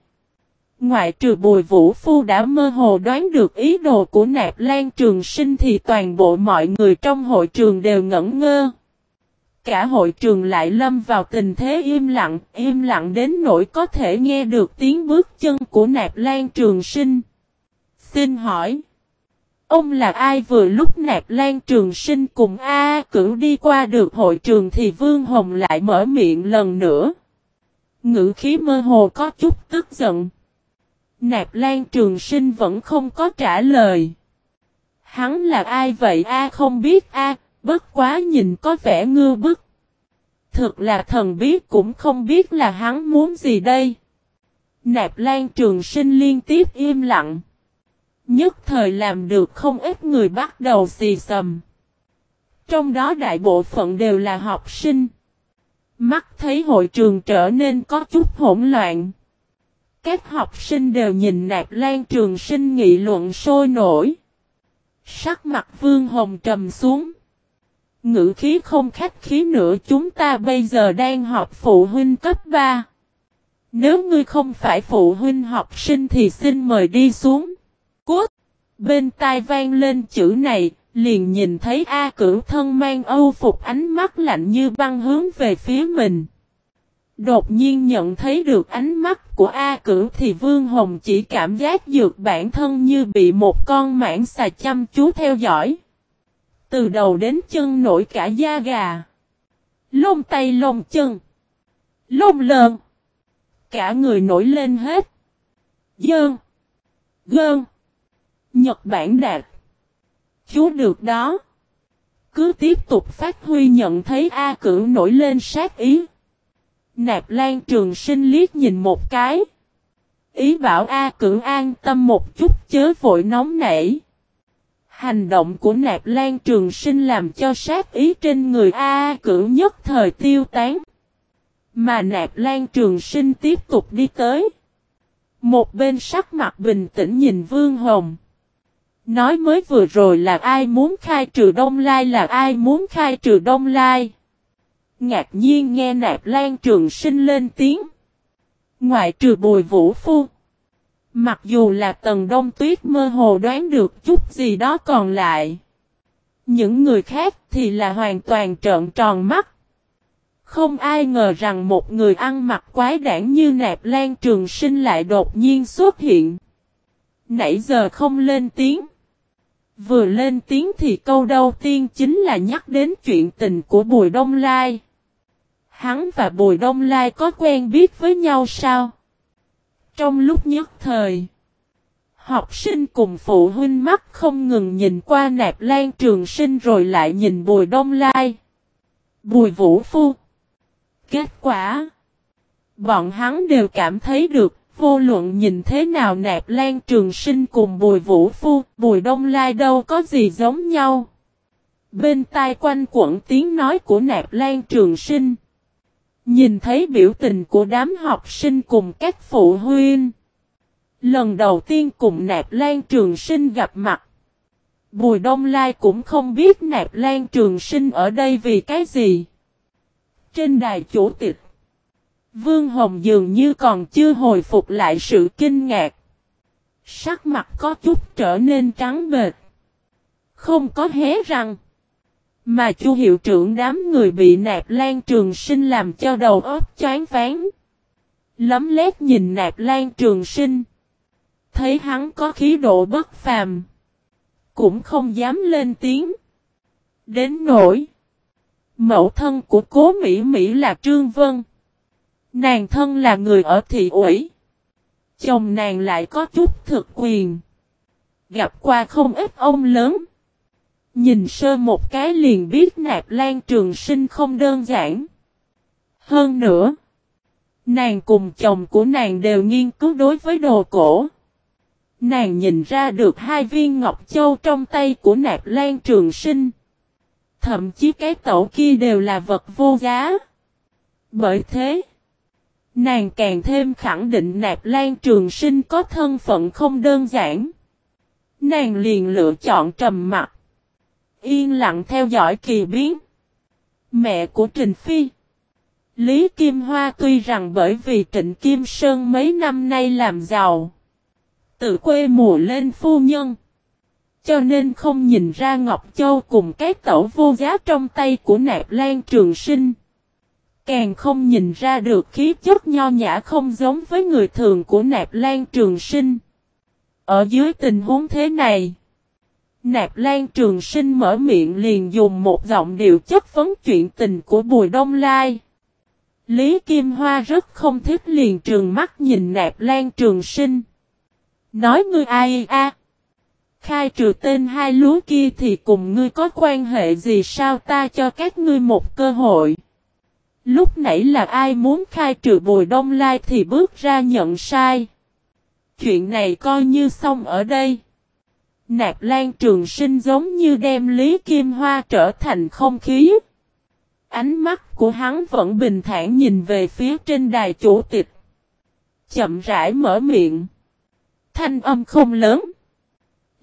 Ngoại trừ bùi vũ phu đã mơ hồ đoán được ý đồ của nạp lan trường sinh thì toàn bộ mọi người trong hội trường đều ngẩn ngơ. Cả hội trường lại lâm vào tình thế im lặng, im lặng đến nỗi có thể nghe được tiếng bước chân của nạp lan trường sinh. Xin hỏi, ông là ai vừa lúc nạp lan trường sinh cùng A cửu đi qua được hội trường thì Vương Hồng lại mở miệng lần nữa. Ngữ khí mơ hồ có chút tức giận. Nạp Lan Trường Sinh vẫn không có trả lời. Hắn là ai vậy a không biết a, bất quá nhìn có vẻ ngư bức. Thực là thần biết cũng không biết là hắn muốn gì đây. Nạp Lan Trường Sinh liên tiếp im lặng. Nhất thời làm được không ít người bắt đầu xì xầm. Trong đó đại bộ phận đều là học sinh. Mắt thấy hội trường trở nên có chút hỗn loạn. Các học sinh đều nhìn nạp lan trường sinh nghị luận sôi nổi. Sắc mặt vương hồng trầm xuống. Ngữ khí không khách khí nữa, chúng ta bây giờ đang học phụ huynh cấp 3. Nếu ngươi không phải phụ huynh học sinh thì xin mời đi xuống. Cốt! Bên tai vang lên chữ này, liền nhìn thấy A cửu thân mang âu phục ánh mắt lạnh như băng hướng về phía mình. Đột nhiên nhận thấy được ánh mắt của A Cửu thì Vương Hồng chỉ cảm giác dược bản thân như bị một con mãng xà chăm chú theo dõi. Từ đầu đến chân nổi cả da gà. Lông tay lông chân. Lông lợn. Cả người nổi lên hết. Dơn. Gơn. Nhật Bản đạt. Chú được đó. Cứ tiếp tục phát huy nhận thấy A Cửu nổi lên sát ý. Nạp Lan Trường Sinh liếc nhìn một cái. Ý bảo A Cửu an tâm một chút chớ vội nóng nảy. Hành động của Nạp Lan Trường Sinh làm cho sát ý trên người A Cửu nhất thời tiêu tán. Mà Nạp Lan Trường Sinh tiếp tục đi tới. Một bên sắc mặt bình tĩnh nhìn Vương Hồng. Nói mới vừa rồi là ai muốn khai trừ Đông Lai là ai muốn khai trừ Đông Lai. Ngạc nhiên nghe nạp lan trường sinh lên tiếng. Ngoại trừ bùi vũ phu. Mặc dù là tầng đông tuyết mơ hồ đoán được chút gì đó còn lại. Những người khác thì là hoàn toàn trợn tròn mắt. Không ai ngờ rằng một người ăn mặc quái đản như nạp lan trường sinh lại đột nhiên xuất hiện. Nãy giờ không lên tiếng. Vừa lên tiếng thì câu đầu tiên chính là nhắc đến chuyện tình của Bùi Đông Lai. Hắn và Bùi Đông Lai có quen biết với nhau sao? Trong lúc nhất thời, học sinh cùng phụ huynh mắt không ngừng nhìn qua nạp lan trường sinh rồi lại nhìn Bùi Đông Lai. Bùi Vũ Phu. Kết quả, bọn hắn đều cảm thấy được Vô luận nhìn thế nào nạp lan trường sinh cùng bùi vũ phu, bùi đông lai đâu có gì giống nhau. Bên tai quanh quẩn tiếng nói của nạp lan trường sinh. Nhìn thấy biểu tình của đám học sinh cùng các phụ huynh. Lần đầu tiên cùng nạp lan trường sinh gặp mặt. Bùi Đông Lai cũng không biết nạp lan trường sinh ở đây vì cái gì. Trên đài chủ tịch. Vương Hồng dường như còn chưa hồi phục lại sự kinh ngạc. Sắc mặt có chút trở nên trắng bệt. Không có hé răng. Mà chu hiệu trưởng đám người bị nạp lan trường sinh làm cho đầu óc choáng phán, Lấm lét nhìn nạp lan trường sinh. Thấy hắn có khí độ bất phàm. Cũng không dám lên tiếng. Đến nỗi. Mẫu thân của cố Mỹ Mỹ là Trương Vân. Nàng thân là người ở thị ủy. Chồng nàng lại có chút thực quyền. Gặp qua không ít ông lớn. Nhìn sơ một cái liền biết nạp lan trường sinh không đơn giản. Hơn nữa. Nàng cùng chồng của nàng đều nghiên cứu đối với đồ cổ. Nàng nhìn ra được hai viên ngọc châu trong tay của nạp lan trường sinh. Thậm chí cái tẩu kia đều là vật vô giá. Bởi thế. Nàng càng thêm khẳng định nạp lan trường sinh có thân phận không đơn giản. Nàng liền lựa chọn trầm mặt. Yên lặng theo dõi kỳ biến. Mẹ của Trình Phi. Lý Kim Hoa tuy rằng bởi vì Trịnh Kim Sơn mấy năm nay làm giàu. Tự quê mùa lên phu nhân. Cho nên không nhìn ra Ngọc Châu cùng cái tẩu vô giá trong tay của nạp lan trường sinh. Càng không nhìn ra được khí chất nho nhã không giống với người thường của nạp lan trường sinh. Ở dưới tình huống thế này, nạp lan trường sinh mở miệng liền dùng một giọng điệu chất vấn chuyện tình của Bùi Đông Lai. Lý Kim Hoa rất không thích liền trường mắt nhìn nạp lan trường sinh. Nói ngươi ai a? Khai trừ tên hai lúa kia thì cùng ngươi có quan hệ gì sao ta cho các ngươi một cơ hội. Lúc nãy là ai muốn khai trừ bùi đông lai thì bước ra nhận sai. Chuyện này coi như xong ở đây. Nạp lan trường sinh giống như đem Lý Kim Hoa trở thành không khí. Ánh mắt của hắn vẫn bình thản nhìn về phía trên đài chủ tịch. Chậm rãi mở miệng. Thanh âm không lớn.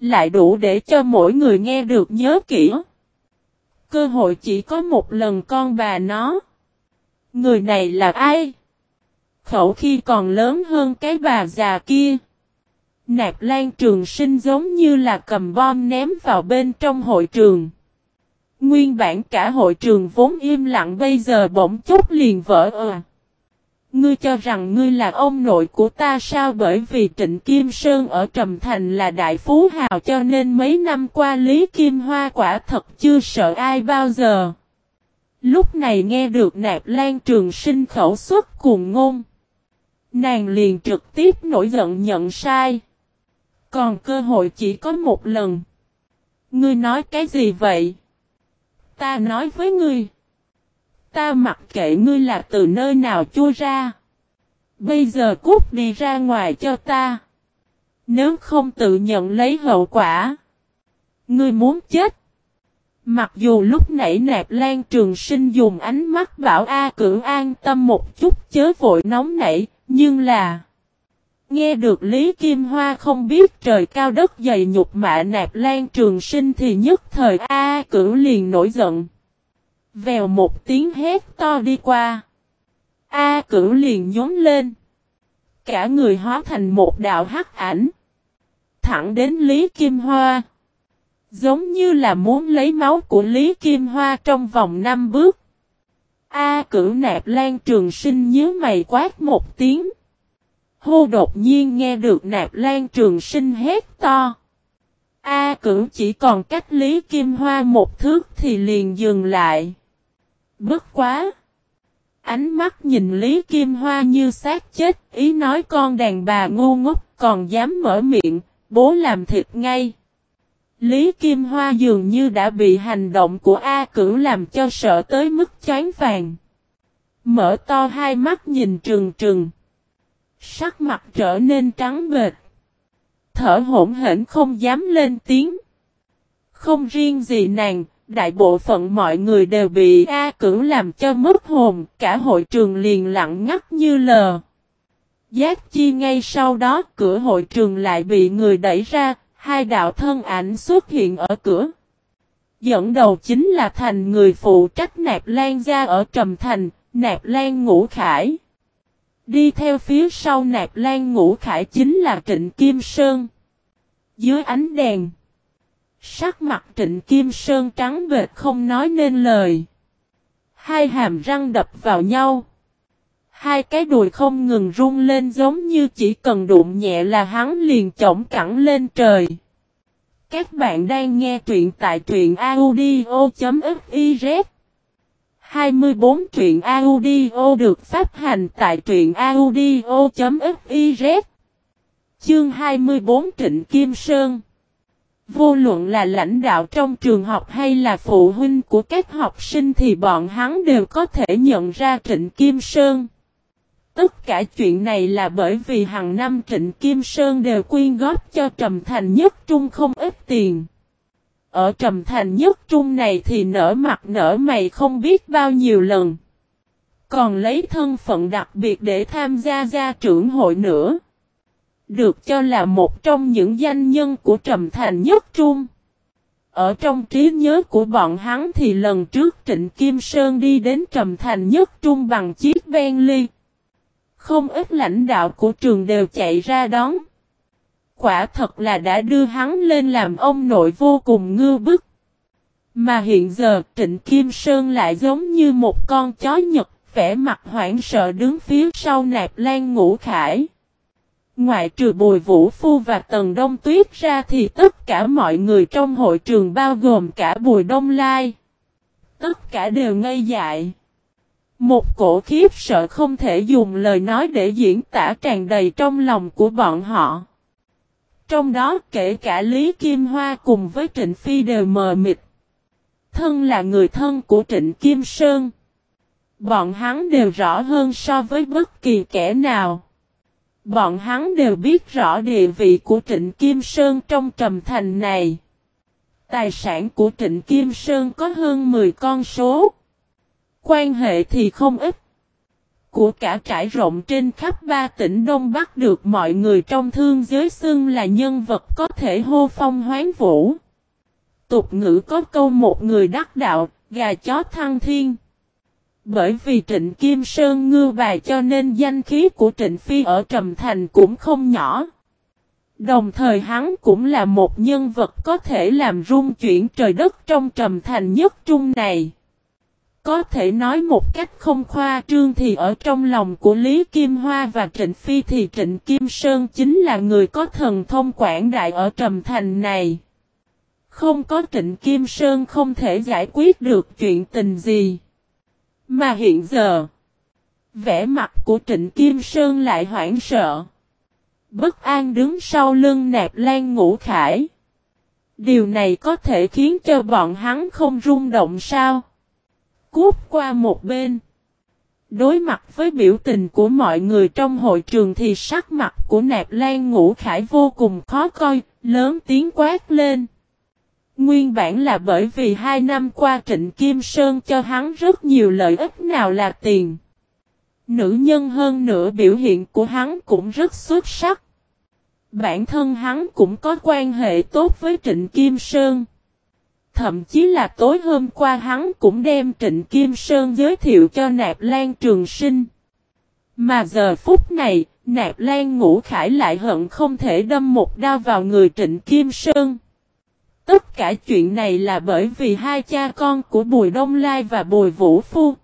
Lại đủ để cho mỗi người nghe được nhớ kỹ. Cơ hội chỉ có một lần con bà nó. Người này là ai? Khẩu khi còn lớn hơn cái bà già kia. Nạp lan trường sinh giống như là cầm bom ném vào bên trong hội trường. Nguyên bản cả hội trường vốn im lặng bây giờ bỗng chốc liền vỡ ờ. Ngươi cho rằng ngươi là ông nội của ta sao bởi vì Trịnh Kim Sơn ở Trầm Thành là đại phú hào cho nên mấy năm qua Lý Kim Hoa quả thật chưa sợ ai bao giờ. Lúc này nghe được nạp lan trường sinh khẩu xuất cùng ngôn. Nàng liền trực tiếp nổi giận nhận sai. Còn cơ hội chỉ có một lần. Ngươi nói cái gì vậy? Ta nói với ngươi. Ta mặc kệ ngươi là từ nơi nào chui ra. Bây giờ cút đi ra ngoài cho ta. Nếu không tự nhận lấy hậu quả. Ngươi muốn chết. Mặc dù lúc nãy nạp lan trường sinh dùng ánh mắt bảo A cử an tâm một chút chớ vội nóng nảy, nhưng là... Nghe được Lý Kim Hoa không biết trời cao đất dày nhục mạ nạp lan trường sinh thì nhất thời A cử liền nổi giận. Vèo một tiếng hét to đi qua. A cử liền nhốn lên. cả người hóa thành một đạo hắc ảnh. Thẳng đến Lý Kim Hoa. Giống như là muốn lấy máu của Lý Kim Hoa trong vòng năm bước. A cửu nạp lan trường sinh nhớ mày quát một tiếng. Hô đột nhiên nghe được nạp lan trường sinh hét to. A cửu chỉ còn cách Lý Kim Hoa một thước thì liền dừng lại. Bất quá! Ánh mắt nhìn Lý Kim Hoa như xác chết, ý nói con đàn bà ngu ngốc còn dám mở miệng, bố làm thịt ngay. Lý Kim Hoa dường như đã bị hành động của A Cửu làm cho sợ tới mức chán vàng. Mở to hai mắt nhìn trừng trừng. Sắc mặt trở nên trắng bệt. Thở hổn hển không dám lên tiếng. Không riêng gì nàng, đại bộ phận mọi người đều bị A Cửu làm cho mất hồn, cả hội trường liền lặng ngắt như lờ. Giác chi ngay sau đó cửa hội trường lại bị người đẩy ra, hai đạo thân ảnh xuất hiện ở cửa. Dẫn đầu chính là thành người phụ trách nạp lan gia ở Trầm Thành, nạp lan ngũ khải. Đi theo phía sau nạp lan ngũ khải chính là Trịnh Kim Sơn. Dưới ánh đèn. Sắc mặt Trịnh Kim Sơn trắng bệt không nói nên lời. Hai hàm răng đập vào nhau. Hai cái đùi không ngừng rung lên giống như chỉ cần đụng nhẹ là hắn liền chổng cẳng lên trời. Các bạn đang nghe truyện tại truyện audio.fiz 24 truyện audio được phát hành tại truyện audio.fiz Chương 24 Trịnh Kim Sơn Vô luận là lãnh đạo trong trường học hay là phụ huynh của các học sinh thì bọn hắn đều có thể nhận ra Trịnh Kim Sơn. Tất cả chuyện này là bởi vì hàng năm Trịnh Kim Sơn đều quyên góp cho Trầm Thành Nhất Trung không ít tiền. Ở Trầm Thành Nhất Trung này thì nở mặt nở mày không biết bao nhiêu lần. Còn lấy thân phận đặc biệt để tham gia gia trưởng hội nữa. Được cho là một trong những danh nhân của Trầm Thành Nhất Trung. Ở trong trí nhớ của bọn hắn thì lần trước Trịnh Kim Sơn đi đến Trầm Thành Nhất Trung bằng chiếc Bentley. Không ít lãnh đạo của trường đều chạy ra đón. Quả thật là đã đưa hắn lên làm ông nội vô cùng ngư bức. Mà hiện giờ Trịnh Kim Sơn lại giống như một con chó nhật, vẻ mặt hoảng sợ đứng phía sau nạp lan ngũ khải. Ngoại trừ Bùi Vũ Phu và Tần Đông Tuyết ra thì tất cả mọi người trong hội trường bao gồm cả Bùi Đông Lai. Tất cả đều ngây dại. Một cổ khiếp sợ không thể dùng lời nói để diễn tả tràn đầy trong lòng của bọn họ. Trong đó kể cả Lý Kim Hoa cùng với Trịnh Phi đều mờ mịt. Thân là người thân của Trịnh Kim Sơn. Bọn hắn đều rõ hơn so với bất kỳ kẻ nào. Bọn hắn đều biết rõ địa vị của Trịnh Kim Sơn trong trầm thành này. Tài sản của Trịnh Kim Sơn có hơn 10 con số. Quan hệ thì không ít. Của cả trải rộng trên khắp ba tỉnh Đông Bắc được mọi người trong thương giới xưng là nhân vật có thể hô phong hoán vũ. Tục ngữ có câu một người đắc đạo, gà chó thăng thiên. Bởi vì Trịnh Kim Sơn ngư bài cho nên danh khí của Trịnh Phi ở Trầm Thành cũng không nhỏ. Đồng thời hắn cũng là một nhân vật có thể làm rung chuyển trời đất trong Trầm Thành nhất trung này. Có thể nói một cách không khoa trương thì ở trong lòng của Lý Kim Hoa và Trịnh Phi thì Trịnh Kim Sơn chính là người có thần thông quảng đại ở Trầm Thành này. Không có Trịnh Kim Sơn không thể giải quyết được chuyện tình gì. Mà hiện giờ, vẻ mặt của Trịnh Kim Sơn lại hoảng sợ. Bất an đứng sau lưng nạp lan ngũ khải. Điều này có thể khiến cho bọn hắn không rung động sao? Cút qua một bên. Đối mặt với biểu tình của mọi người trong hội trường thì sắc mặt của nạp lan ngũ khải vô cùng khó coi, lớn tiếng quát lên. Nguyên bản là bởi vì hai năm qua Trịnh Kim Sơn cho hắn rất nhiều lợi ích nào là tiền. Nữ nhân hơn nữa biểu hiện của hắn cũng rất xuất sắc. Bản thân hắn cũng có quan hệ tốt với Trịnh Kim Sơn. Thậm chí là tối hôm qua hắn cũng đem Trịnh Kim Sơn giới thiệu cho Nạp Lan Trường Sinh. Mà giờ phút này, Nạp Lan Ngũ Khải lại hận không thể đâm một đao vào người Trịnh Kim Sơn. Tất cả chuyện này là bởi vì hai cha con của Bùi Đông Lai và Bùi Vũ Phu.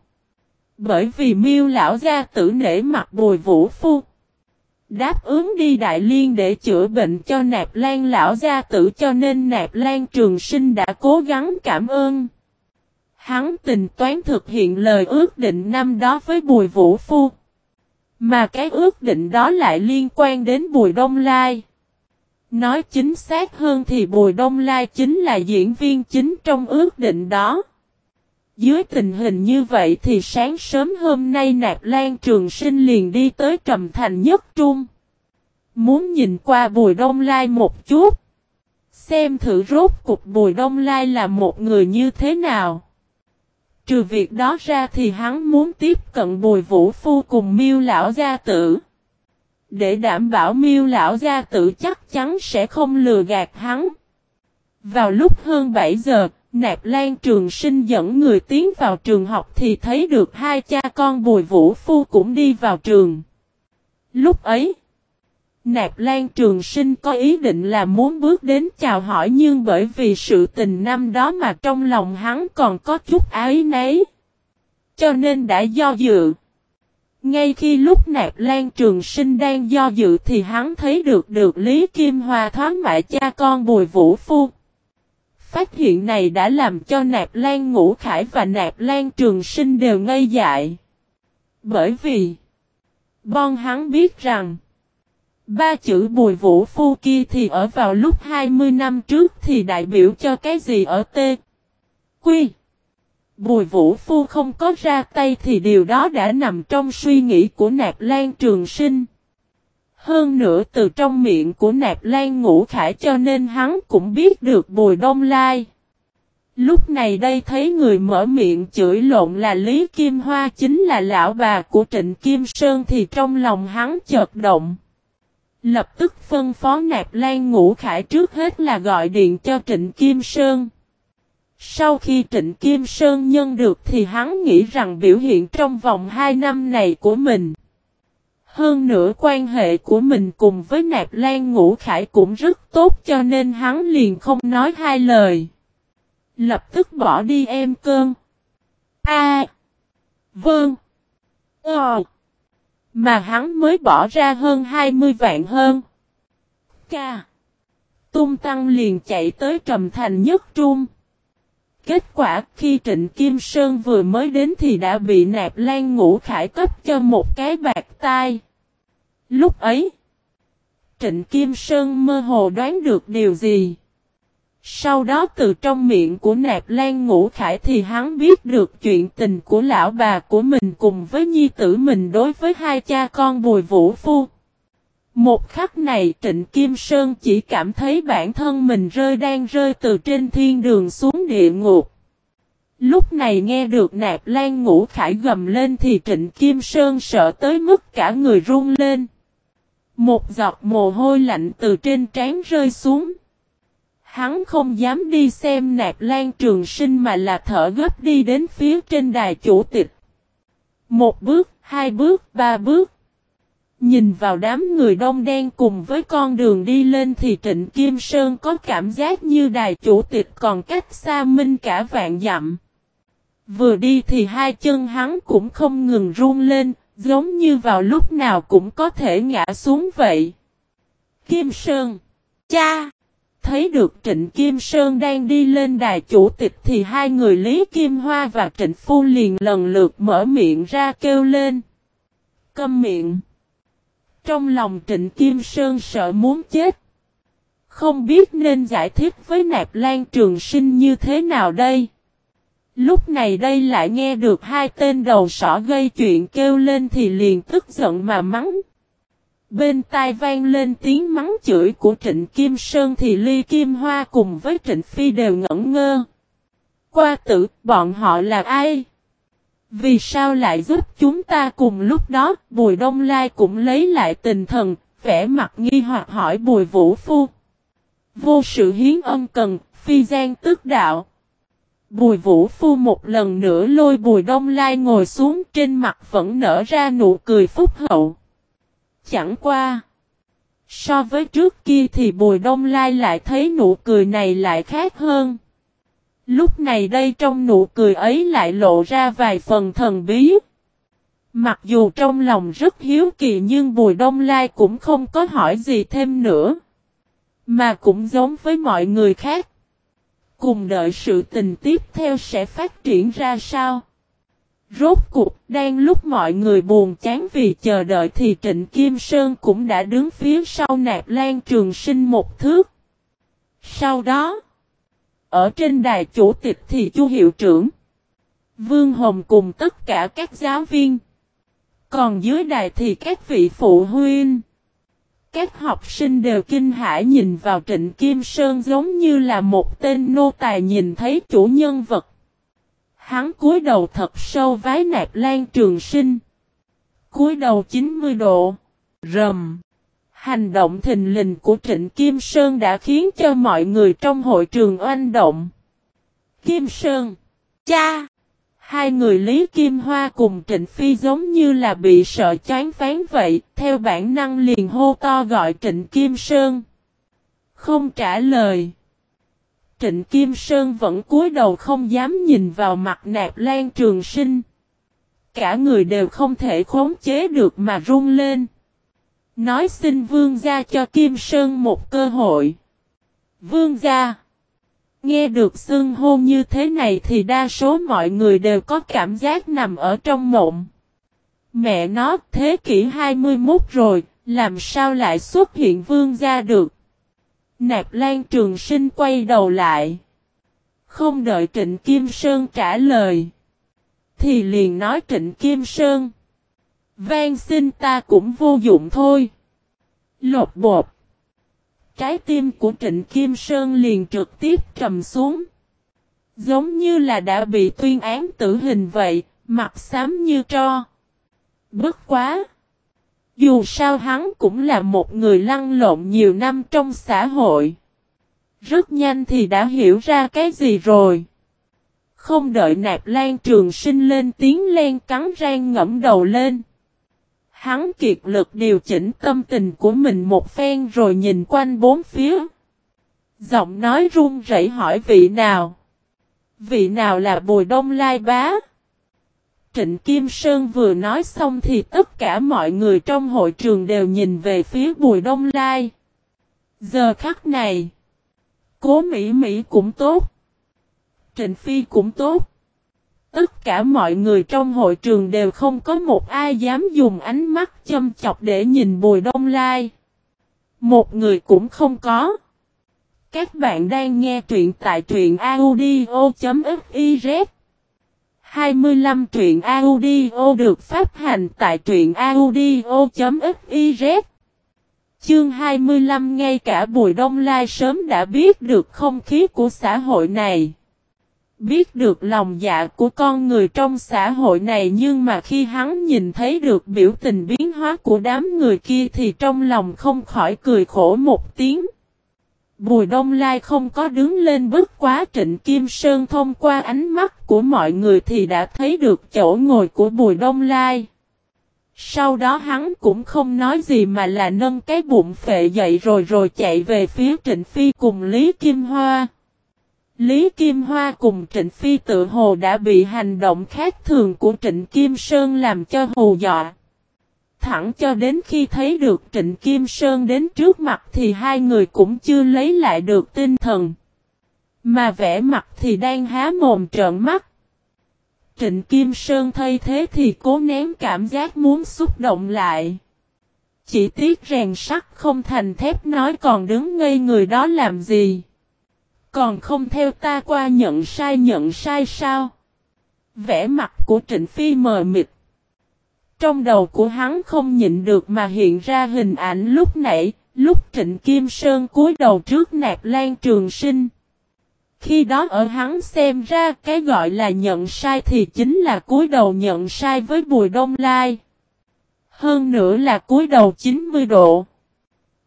Bởi vì miêu lão gia tử nể mặt Bùi Vũ Phu. Đáp ứng đi Đại Liên để chữa bệnh cho Nạp Lan lão gia tử cho nên Nạp Lan Trường Sinh đã cố gắng cảm ơn. Hắn tình toán thực hiện lời ước định năm đó với Bùi Vũ Phu. Mà cái ước định đó lại liên quan đến Bùi Đông Lai. Nói chính xác hơn thì Bùi Đông Lai chính là diễn viên chính trong ước định đó. Dưới tình hình như vậy thì sáng sớm hôm nay Nạp Lan Trường Sinh liền đi tới Trầm Thành Nhất Trung. Muốn nhìn qua Bùi Đông Lai một chút. Xem thử rốt cục Bùi Đông Lai là một người như thế nào. Trừ việc đó ra thì hắn muốn tiếp cận Bùi Vũ Phu cùng miêu lão gia tử. Để đảm bảo miêu lão gia tử chắc chắn sẽ không lừa gạt hắn. Vào lúc hơn 7 giờ, Nạp Lan Trường Sinh dẫn người tiến vào trường học thì thấy được hai cha con Bùi Vũ Phu cũng đi vào trường. Lúc ấy, Nạp Lan Trường Sinh có ý định là muốn bước đến chào hỏi nhưng bởi vì sự tình năm đó mà trong lòng hắn còn có chút ái nấy. Cho nên đã do dự. Ngay khi lúc Nạp Lan Trường Sinh đang do dự thì hắn thấy được được Lý Kim Hoa thoáng mại cha con Bùi Vũ Phu. Phát hiện này đã làm cho Nạp Lan Ngũ Khải và Nạp Lan Trường Sinh đều ngây dại. Bởi vì, bon hắn biết rằng, ba chữ Bùi Vũ Phu kia thì ở vào lúc 20 năm trước thì đại biểu cho cái gì ở T. Quy. Bùi Vũ Phu không có ra tay thì điều đó đã nằm trong suy nghĩ của Nạp Lan Trường Sinh. Hơn nữa từ trong miệng của Nạp Lan Ngũ Khải cho nên hắn cũng biết được Bùi Đông Lai. Lúc này đây thấy người mở miệng chửi lộn là Lý Kim Hoa chính là lão bà của Trịnh Kim Sơn thì trong lòng hắn chợt động. Lập tức phân phó Nạp Lan Ngũ Khải trước hết là gọi điện cho Trịnh Kim Sơn. Sau khi Trịnh Kim Sơn nhân được thì hắn nghĩ rằng biểu hiện trong vòng 2 năm này của mình. Hơn nữa quan hệ của mình cùng với Nạp Lan Ngũ Khải cũng rất tốt cho nên hắn liền không nói hai lời. Lập tức bỏ đi em cơn. A. À, vâng. Ờ. Mà hắn mới bỏ ra hơn 20 vạn hơn. Ca. Tung tăng liền chạy tới trầm thành nhất trung. Kết quả khi Trịnh Kim Sơn vừa mới đến thì đã bị nạp lan ngũ khải cấp cho một cái bạc tai. Lúc ấy, Trịnh Kim Sơn mơ hồ đoán được điều gì. Sau đó từ trong miệng của nạp lan ngũ khải thì hắn biết được chuyện tình của lão bà của mình cùng với nhi tử mình đối với hai cha con bùi vũ phu. Một khắc này Trịnh Kim Sơn chỉ cảm thấy bản thân mình rơi đang rơi từ trên thiên đường xuống địa ngục. Lúc này nghe được nạp lan ngũ khải gầm lên thì Trịnh Kim Sơn sợ tới mức cả người run lên. Một giọt mồ hôi lạnh từ trên trán rơi xuống. Hắn không dám đi xem nạp lan trường sinh mà là thở gấp đi đến phía trên đài chủ tịch. Một bước, hai bước, ba bước. Nhìn vào đám người đông đen cùng với con đường đi lên thì Trịnh Kim Sơn có cảm giác như đài chủ tịch còn cách xa minh cả vạn dặm. Vừa đi thì hai chân hắn cũng không ngừng run lên, giống như vào lúc nào cũng có thể ngã xuống vậy. Kim Sơn Cha Thấy được Trịnh Kim Sơn đang đi lên đài chủ tịch thì hai người Lý Kim Hoa và Trịnh Phu liền lần lượt mở miệng ra kêu lên. Câm miệng trong lòng Trịnh Kim Sơn sợ muốn chết. Không biết nên giải thích với Nạp Lan Trường Sinh như thế nào đây. Lúc này đây lại nghe được hai tên đầu sỏ gây chuyện kêu lên thì liền tức giận mà mắng. Bên tai vang lên tiếng mắng chửi của Trịnh Kim Sơn thì Ly Kim Hoa cùng với Trịnh Phi đều ngẩn ngơ. Qua tử, bọn họ là ai? Vì sao lại giúp chúng ta cùng lúc đó, Bùi Đông Lai cũng lấy lại tinh thần, vẻ mặt nghi hoặc hỏi Bùi Vũ Phu. Vô sự hiến ân cần, phi gian tức đạo. Bùi Vũ Phu một lần nữa lôi Bùi Đông Lai ngồi xuống trên mặt vẫn nở ra nụ cười phúc hậu. Chẳng qua. So với trước kia thì Bùi Đông Lai lại thấy nụ cười này lại khác hơn. Lúc này đây trong nụ cười ấy lại lộ ra vài phần thần bí. Mặc dù trong lòng rất hiếu kỳ nhưng Bùi Đông Lai cũng không có hỏi gì thêm nữa. Mà cũng giống với mọi người khác. Cùng đợi sự tình tiếp theo sẽ phát triển ra sao. Rốt cuộc, đang lúc mọi người buồn chán vì chờ đợi thì Trịnh Kim Sơn cũng đã đứng phía sau nạp lan trường sinh một thước. Sau đó, ở trên đài chủ tịch thì chu hiệu trưởng, Vương Hồng cùng tất cả các giáo viên. Còn dưới đài thì các vị phụ huynh. Các học sinh đều kinh hãi nhìn vào Trịnh Kim Sơn giống như là một tên nô tài nhìn thấy chủ nhân vật. Hắn cúi đầu thật sâu vái nạp lan trường sinh. cúi đầu 90 độ. Rầm. Hành động thình lình của Trịnh Kim Sơn đã khiến cho mọi người trong hội trường oanh động. Kim Sơn. Cha. Hai người Lý Kim Hoa cùng Trịnh Phi giống như là bị sợ chán phán vậy, theo bản năng liền hô to gọi Trịnh Kim Sơn. Không trả lời. Trịnh Kim Sơn vẫn cúi đầu không dám nhìn vào mặt nạp lan trường sinh. Cả người đều không thể khống chế được mà run lên. Nói xin vương gia cho Kim Sơn một cơ hội. Vương gia. Nghe được xưng hô như thế này thì đa số mọi người đều có cảm giác nằm ở trong mộng. Mẹ nó thế kỷ 21 rồi, làm sao lại xuất hiện vương gia được? Nạp Lan Trường Sinh quay đầu lại. Không đợi Trịnh Kim Sơn trả lời. Thì liền nói Trịnh Kim Sơn. Vang xin ta cũng vô dụng thôi. Lột bột. Trái tim của Trịnh Kim Sơn liền trực tiếp trầm xuống. Giống như là đã bị tuyên án tử hình vậy, mặt xám như tro. Bất quá! Dù sao hắn cũng là một người lăn lộn nhiều năm trong xã hội. Rất nhanh thì đã hiểu ra cái gì rồi. Không đợi nạp lan trường sinh lên tiếng len cắn rang ngẫm đầu lên. Hắn kiệt lực điều chỉnh tâm tình của mình một phen rồi nhìn quanh bốn phía. Giọng nói run rẩy hỏi vị nào. Vị nào là Bùi Đông Lai Bá? Trịnh Kim Sơn vừa nói xong thì tất cả mọi người trong hội trường đều nhìn về phía Bùi Đông Lai. Giờ khắc này, Cố Mỹ Mỹ cũng tốt, Trịnh Phi cũng tốt. Tất cả mọi người trong hội trường đều không có một ai dám dùng ánh mắt châm chọc để nhìn Bùi Đông Lai. Một người cũng không có. Các bạn đang nghe truyện tại truyện audio.fiz 25 truyện audio được phát hành tại truyện audio.fiz Chương 25 ngay cả Bùi Đông Lai sớm đã biết được không khí của xã hội này. Biết được lòng dạ của con người trong xã hội này nhưng mà khi hắn nhìn thấy được biểu tình biến hóa của đám người kia thì trong lòng không khỏi cười khổ một tiếng. Bùi Đông Lai không có đứng lên bước quá Trịnh Kim Sơn thông qua ánh mắt của mọi người thì đã thấy được chỗ ngồi của Bùi Đông Lai. Sau đó hắn cũng không nói gì mà là nâng cái bụng phệ dậy rồi rồi chạy về phía Trịnh Phi cùng Lý Kim Hoa. Lý Kim Hoa cùng Trịnh Phi tự hồ đã bị hành động khác thường của Trịnh Kim Sơn làm cho hù dọa. Thẳng cho đến khi thấy được Trịnh Kim Sơn đến trước mặt thì hai người cũng chưa lấy lại được tinh thần. Mà vẻ mặt thì đang há mồm trợn mắt. Trịnh Kim Sơn thay thế thì cố nén cảm giác muốn xúc động lại. Chỉ tiếc rèn sắt không thành thép nói còn đứng ngây người đó làm gì. Còn không theo ta qua nhận sai nhận sai sao? Vẻ mặt của Trịnh Phi mờ mịt. Trong đầu của hắn không nhịn được mà hiện ra hình ảnh lúc nãy, lúc Trịnh Kim Sơn cúi đầu trước nạp lan trường sinh. Khi đó ở hắn xem ra cái gọi là nhận sai thì chính là cúi đầu nhận sai với Bùi Đông Lai. Hơn nữa là cúi đầu 90 độ.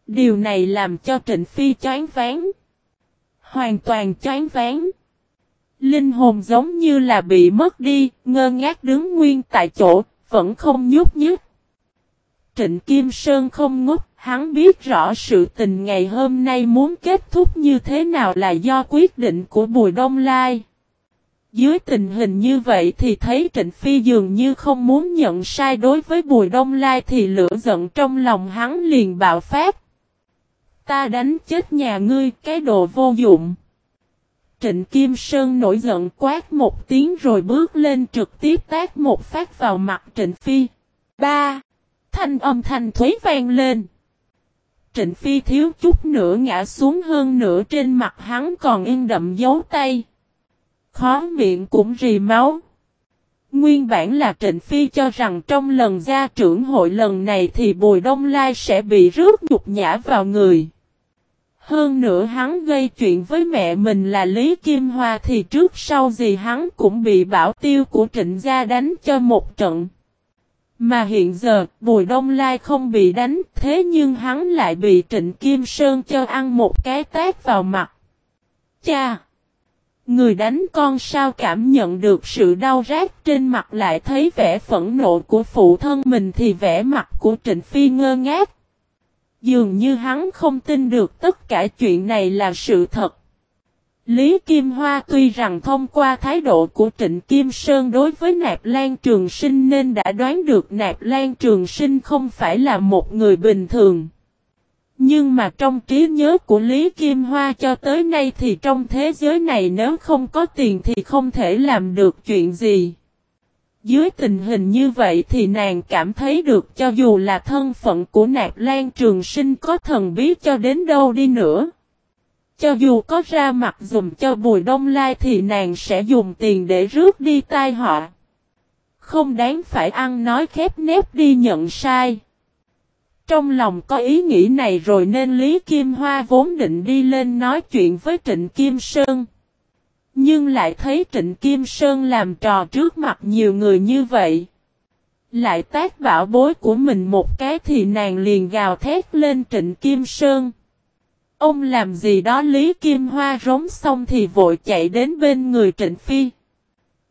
Điều này làm cho Trịnh Phi chán váng. Hoàn toàn chán ván. Linh hồn giống như là bị mất đi, ngơ ngác đứng nguyên tại chỗ, vẫn không nhúc nhích. Trịnh Kim Sơn không ngốc, hắn biết rõ sự tình ngày hôm nay muốn kết thúc như thế nào là do quyết định của Bùi Đông Lai. Dưới tình hình như vậy thì thấy Trịnh Phi dường như không muốn nhận sai đối với Bùi Đông Lai thì lửa giận trong lòng hắn liền bạo phát. Ta đánh chết nhà ngươi, cái đồ vô dụng. Trịnh Kim Sơn nổi giận quát một tiếng rồi bước lên trực tiếp tác một phát vào mặt Trịnh Phi. Ba. Thanh âm thanh thuế vang lên. Trịnh Phi thiếu chút nữa ngã xuống hơn nữa trên mặt hắn còn in đậm dấu tay. Khó miệng cũng rì máu. Nguyên bản là Trịnh Phi cho rằng trong lần gia trưởng hội lần này thì Bùi Đông Lai sẽ bị rước nhục nhã vào người. Hơn nữa hắn gây chuyện với mẹ mình là Lý Kim Hoa thì trước sau gì hắn cũng bị bảo tiêu của trịnh gia đánh cho một trận. Mà hiện giờ, Bùi Đông Lai không bị đánh, thế nhưng hắn lại bị Trịnh Kim Sơn cho ăn một cái tát vào mặt. Cha! Người đánh con sao cảm nhận được sự đau rát trên mặt lại thấy vẻ phẫn nộ của phụ thân mình thì vẻ mặt của Trịnh Phi ngơ ngác. Dường như hắn không tin được tất cả chuyện này là sự thật. Lý Kim Hoa tuy rằng thông qua thái độ của Trịnh Kim Sơn đối với Nạp Lan Trường Sinh nên đã đoán được Nạp Lan Trường Sinh không phải là một người bình thường. Nhưng mà trong trí nhớ của Lý Kim Hoa cho tới nay thì trong thế giới này nếu không có tiền thì không thể làm được chuyện gì. Dưới tình hình như vậy thì nàng cảm thấy được cho dù là thân phận của Nạp Lan Trường Sinh có thần bí cho đến đâu đi nữa. Cho dù có ra mặt dùm cho Bùi Đông Lai thì nàng sẽ dùng tiền để rước đi tai họ. Không đáng phải ăn nói khép nép đi nhận sai. Trong lòng có ý nghĩ này rồi nên Lý Kim Hoa vốn định đi lên nói chuyện với Trịnh Kim Sơn. Nhưng lại thấy Trịnh Kim Sơn làm trò trước mặt nhiều người như vậy. Lại tác bảo bối của mình một cái thì nàng liền gào thét lên Trịnh Kim Sơn. Ông làm gì đó Lý Kim Hoa rống xong thì vội chạy đến bên người Trịnh Phi.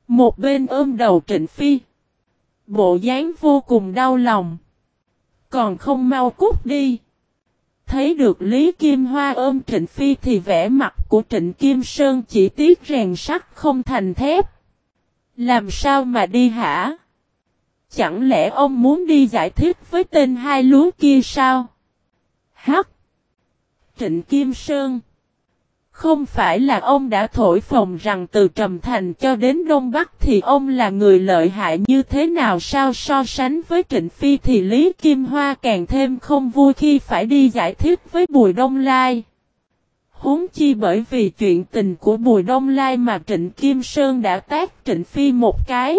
Một bên ôm đầu Trịnh Phi. Bộ dáng vô cùng đau lòng. Còn không mau cút đi. Thấy được Lý Kim Hoa ôm Trịnh Phi thì vẻ mặt của Trịnh Kim Sơn chỉ tiếc rèn sắt không thành thép. Làm sao mà đi hả? Chẳng lẽ ông muốn đi giải thích với tên hai lúa kia sao? Hắc! Trịnh Kim Sơn không phải là ông đã thổi phồng rằng từ Trầm Thành cho đến Đông Bắc thì ông là người lợi hại như thế nào sao so sánh với Trịnh Phi thì Lý Kim Hoa càng thêm không vui khi phải đi giải thích với Bùi Đông Lai. Huống chi bởi vì chuyện tình của Bùi Đông Lai mà Trịnh Kim Sơn đã tác Trịnh Phi một cái.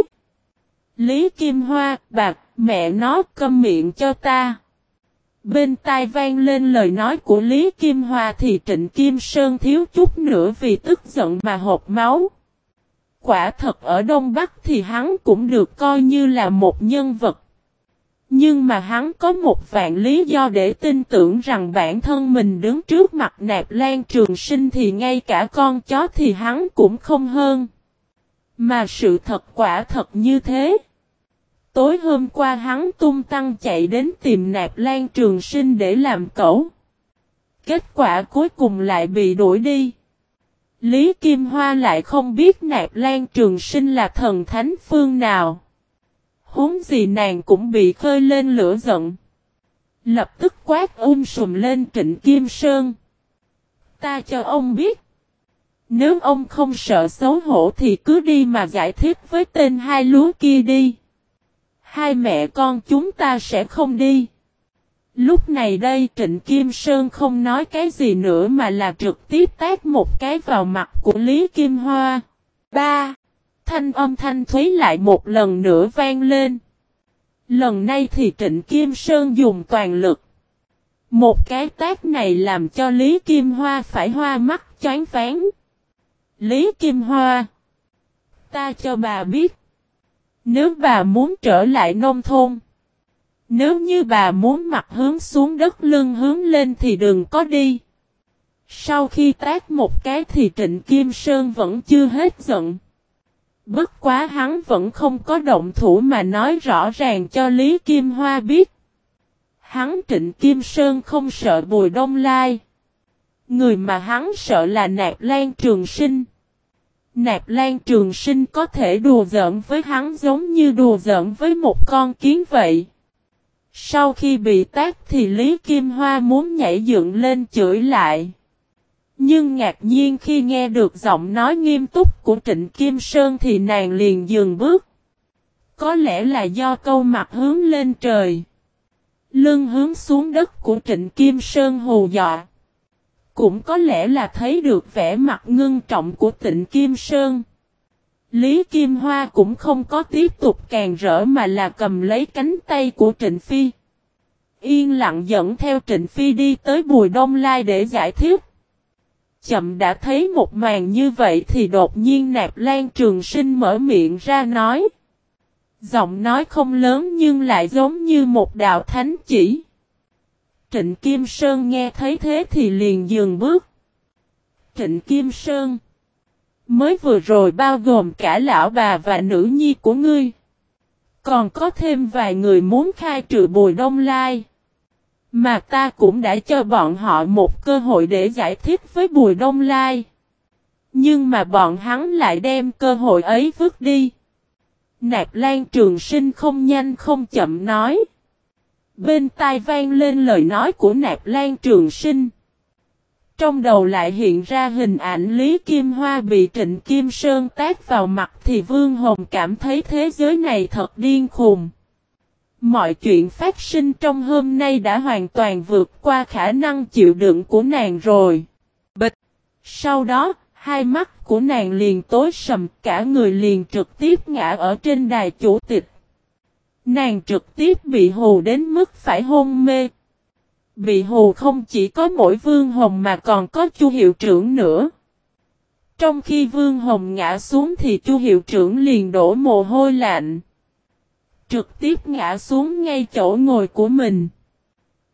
Lý Kim Hoa, bạc, mẹ nó câm miệng cho ta. Bên tai vang lên lời nói của Lý Kim Hoa thì Trịnh Kim Sơn thiếu chút nữa vì tức giận mà hộp máu. Quả thật ở Đông Bắc thì hắn cũng được coi như là một nhân vật. Nhưng mà hắn có một vạn lý do để tin tưởng rằng bản thân mình đứng trước mặt nạp lan trường sinh thì ngay cả con chó thì hắn cũng không hơn. Mà sự thật quả thật như thế. Tối hôm qua hắn tung tăng chạy đến tìm nạp lan trường sinh để làm cẩu. Kết quả cuối cùng lại bị đuổi đi. Lý Kim Hoa lại không biết nạp lan trường sinh là thần thánh phương nào. Huống gì nàng cũng bị khơi lên lửa giận. Lập tức quát um sùm lên trịnh Kim Sơn. Ta cho ông biết. Nếu ông không sợ xấu hổ thì cứ đi mà giải thích với tên hai lúa kia đi. Hai mẹ con chúng ta sẽ không đi. Lúc này đây Trịnh Kim Sơn không nói cái gì nữa mà là trực tiếp tát một cái vào mặt của Lý Kim Hoa. Ba. Thanh âm thanh thúy lại một lần nữa vang lên. Lần này thì Trịnh Kim Sơn dùng toàn lực. Một cái tác này làm cho Lý Kim Hoa phải hoa mắt choáng váng. Lý Kim Hoa. Ta cho bà biết. Nếu bà muốn trở lại nông thôn. Nếu như bà muốn mặt hướng xuống đất, lưng hướng lên thì đừng có đi. Sau khi tác một cái thì Trịnh Kim Sơn vẫn chưa hết giận. Bất quá hắn vẫn không có động thủ mà nói rõ ràng cho Lý Kim Hoa biết. Hắn Trịnh Kim Sơn không sợ Bùi Đông Lai. Người mà hắn sợ là Nạp Lan Trường Sinh. Nạp Lan Trường Sinh có thể đùa giỡn với hắn giống như đùa giỡn với một con kiến vậy. Sau khi bị tác thì Lý Kim Hoa muốn nhảy dựng lên chửi lại. Nhưng ngạc nhiên khi nghe được giọng nói nghiêm túc của Trịnh Kim Sơn thì nàng liền dừng bước. Có lẽ là do câu mặt hướng lên trời. Lưng hướng xuống đất của Trịnh Kim Sơn hù dọa. Cũng có lẽ là thấy được vẻ mặt ngưng trọng của tịnh Kim Sơn. Lý Kim Hoa cũng không có tiếp tục càng rỡ mà là cầm lấy cánh tay của Trịnh Phi. Yên lặng dẫn theo Trịnh Phi đi tới Bùi Đông Lai để giải thích. Chậm đã thấy một màn như vậy thì đột nhiên Nạp Lan Trường Sinh mở miệng ra nói. Giọng nói không lớn nhưng lại giống như một đạo thánh chỉ. Trịnh Kim Sơn nghe thấy thế thì liền dừng bước. Trịnh Kim Sơn. Mới vừa rồi bao gồm cả lão bà và nữ nhi của ngươi. Còn có thêm vài người muốn khai trừ bùi đông lai. Mà ta cũng đã cho bọn họ một cơ hội để giải thích với bùi đông lai. Nhưng mà bọn hắn lại đem cơ hội ấy vứt đi. Nạp Lan Trường Sinh không nhanh không chậm nói. Bên tai vang lên lời nói của Nạp Lan Trường Sinh. Trong đầu lại hiện ra hình ảnh Lý Kim Hoa bị Trịnh Kim Sơn tác vào mặt thì Vương Hồng cảm thấy thế giới này thật điên khùng. Mọi chuyện phát sinh trong hôm nay đã hoàn toàn vượt qua khả năng chịu đựng của nàng rồi. Bịch! Sau đó, hai mắt của nàng liền tối sầm cả người liền trực tiếp ngã ở trên đài chủ tịch. Nàng trực tiếp bị hù đến mức phải hôn mê. Bị hù không chỉ có mỗi Vương Hồng mà còn có Chu hiệu trưởng nữa. Trong khi Vương Hồng ngã xuống thì Chu hiệu trưởng liền đổ mồ hôi lạnh. Trực tiếp ngã xuống ngay chỗ ngồi của mình.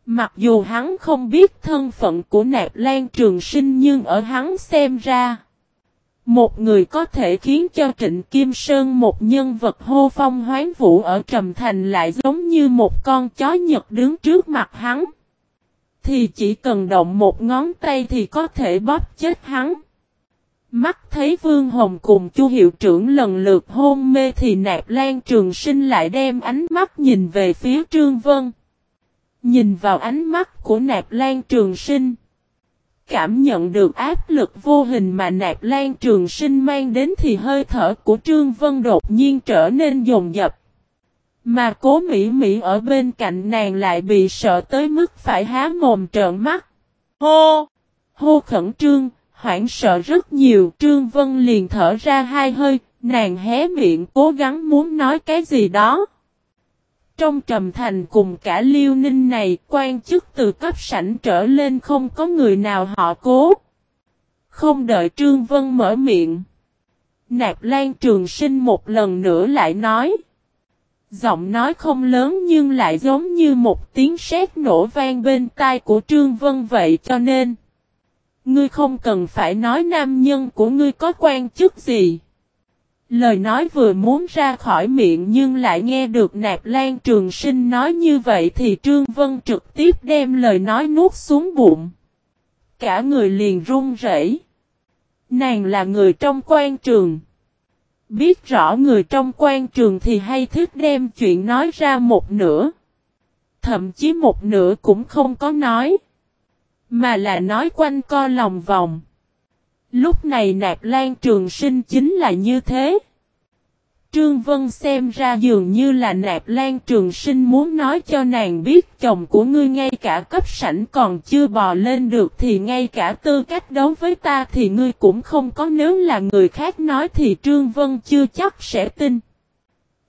Mặc dù hắn không biết thân phận của nạp lan trường sinh nhưng ở hắn xem ra. Một người có thể khiến cho Trịnh Kim Sơn một nhân vật hô phong hoán vũ ở Trầm Thành lại giống như một con chó nhật đứng trước mặt hắn. Thì chỉ cần động một ngón tay thì có thể bóp chết hắn. Mắt thấy Vương Hồng cùng Chu hiệu trưởng lần lượt hôn mê thì Nạp Lan Trường Sinh lại đem ánh mắt nhìn về phía Trương Vân. Nhìn vào ánh mắt của Nạp Lan Trường Sinh. Cảm nhận được áp lực vô hình mà Nạp Lan Trường Sinh mang đến thì hơi thở của Trương Vân đột nhiên trở nên dồn dập. Mà cố Mỹ Mỹ ở bên cạnh nàng lại bị sợ tới mức phải há mồm trợn mắt. Hô! Hô khẩn trương, hoảng sợ rất nhiều. Trương Vân liền thở ra hai hơi, nàng hé miệng cố gắng muốn nói cái gì đó. Trong trầm thành cùng cả liêu ninh này, quan chức từ cấp sảnh trở lên không có người nào họ cố. Không đợi Trương Vân mở miệng. Nạp Lan Trường Sinh một lần nữa lại nói. Giọng nói không lớn nhưng lại giống như một tiếng sét nổ vang bên tai của Trương Vân vậy cho nên. Ngươi không cần phải nói nam nhân của ngươi có quan chức gì. Lời nói vừa muốn ra khỏi miệng nhưng lại nghe được Nạp Lan Trường Sinh nói như vậy thì Trương Vân trực tiếp đem lời nói nuốt xuống bụng. Cả người liền run rẩy. Nàng là người trong quan trường. Biết rõ người trong quan trường thì hay thích đem chuyện nói ra một nửa. Thậm chí một nửa cũng không có nói. Mà là nói quanh co lòng vòng. Lúc này nạp lan trường sinh chính là như thế. Trương Vân xem ra dường như là nạp lan trường sinh muốn nói cho nàng biết chồng của ngươi ngay cả cấp sảnh còn chưa bò lên được thì ngay cả tư cách đấu với ta thì ngươi cũng không có nếu là người khác nói thì Trương Vân chưa chắc sẽ tin.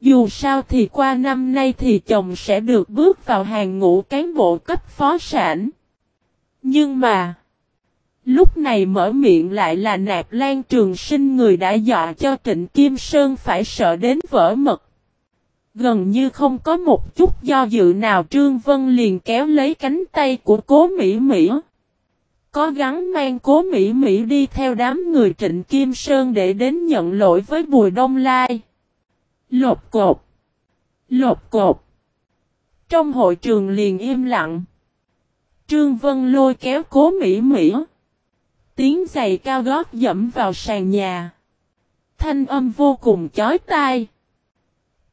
Dù sao thì qua năm nay thì chồng sẽ được bước vào hàng ngũ cán bộ cấp phó sản. Nhưng mà... Lúc này mở miệng lại là nạp lan trường sinh người đã dọa cho Trịnh Kim Sơn phải sợ đến vỡ mật. Gần như không có một chút do dự nào Trương Vân liền kéo lấy cánh tay của cố Mỹ Mỹ. Có gắn mang cố Mỹ Mỹ đi theo đám người Trịnh Kim Sơn để đến nhận lỗi với Bùi Đông Lai. Lột cột. Lột cột. Trong hội trường liền im lặng. Trương Vân lôi kéo cố Mỹ Mỹ. Tiếng giày cao gót dẫm vào sàn nhà. Thanh âm vô cùng chói tai.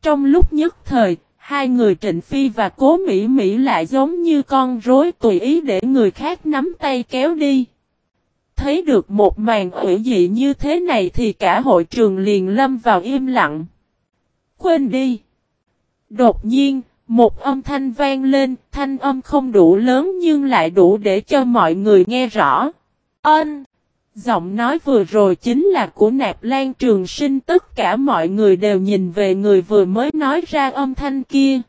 Trong lúc nhất thời, hai người Trịnh Phi và Cố Mỹ Mỹ lại giống như con rối tùy ý để người khác nắm tay kéo đi. Thấy được một màn ủy dị như thế này thì cả hội trường liền lâm vào im lặng. Quên đi. Đột nhiên, một âm thanh vang lên, thanh âm không đủ lớn nhưng lại đủ để cho mọi người nghe rõ. Ân! Giọng nói vừa rồi chính là của nạp lan trường sinh tất cả mọi người đều nhìn về người vừa mới nói ra âm thanh kia.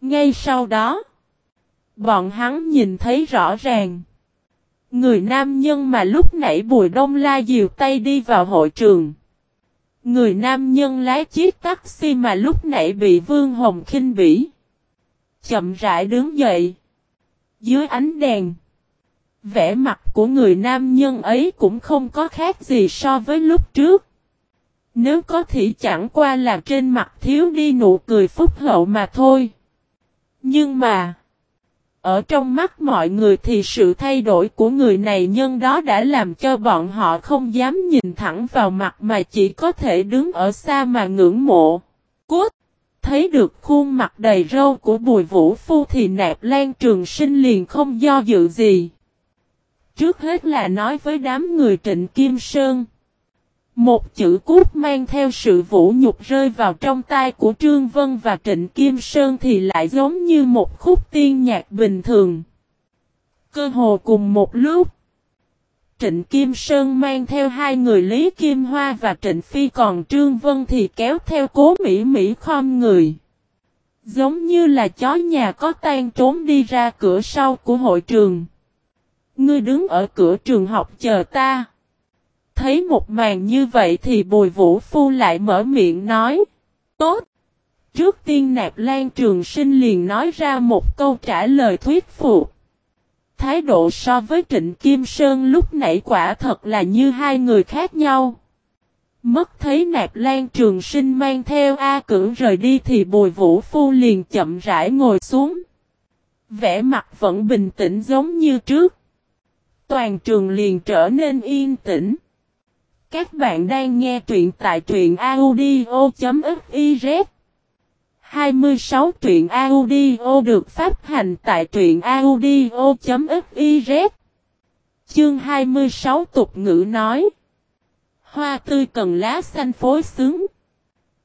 Ngay sau đó, bọn hắn nhìn thấy rõ ràng. Người nam nhân mà lúc nãy Bùi Đông La dìu tay đi vào hội trường. Người nam nhân lái chiếc taxi mà lúc nãy bị Vương Hồng khinh bỉ. Chậm rãi đứng dậy. Dưới ánh đèn. Vẻ mặt của người nam nhân ấy cũng không có khác gì so với lúc trước. Nếu có thì chẳng qua là trên mặt thiếu đi nụ cười phúc hậu mà thôi. Nhưng mà, ở trong mắt mọi người thì sự thay đổi của người này nhân đó đã làm cho bọn họ không dám nhìn thẳng vào mặt mà chỉ có thể đứng ở xa mà ngưỡng mộ. Cút! Thấy được khuôn mặt đầy râu của bùi vũ phu thì nạp lan trường sinh liền không do dự gì. Trước hết là nói với đám người Trịnh Kim Sơn. Một chữ cút mang theo sự vũ nhục rơi vào trong tay của Trương Vân và Trịnh Kim Sơn thì lại giống như một khúc tiên nhạc bình thường. Cơ hồ cùng một lúc. Trịnh Kim Sơn mang theo hai người Lý Kim Hoa và Trịnh Phi còn Trương Vân thì kéo theo cố Mỹ Mỹ khom người. Giống như là chó nhà có tan trốn đi ra cửa sau của hội trường. Ngươi đứng ở cửa trường học chờ ta. Thấy một màn như vậy thì bùi vũ phu lại mở miệng nói. Tốt. Trước tiên nạp lan trường sinh liền nói ra một câu trả lời thuyết phục. Thái độ so với Trịnh Kim Sơn lúc nãy quả thật là như hai người khác nhau. Mất thấy nạp lan trường sinh mang theo A cử rời đi thì bùi vũ phu liền chậm rãi ngồi xuống. Vẻ mặt vẫn bình tĩnh giống như trước. Toàn trường liền trở nên yên tĩnh. Các bạn đang nghe truyện tại truyện audio.fiz 26 truyện audio được phát hành tại truyện audio.fiz Chương 26 tục ngữ nói Hoa tươi cần lá xanh phối xứng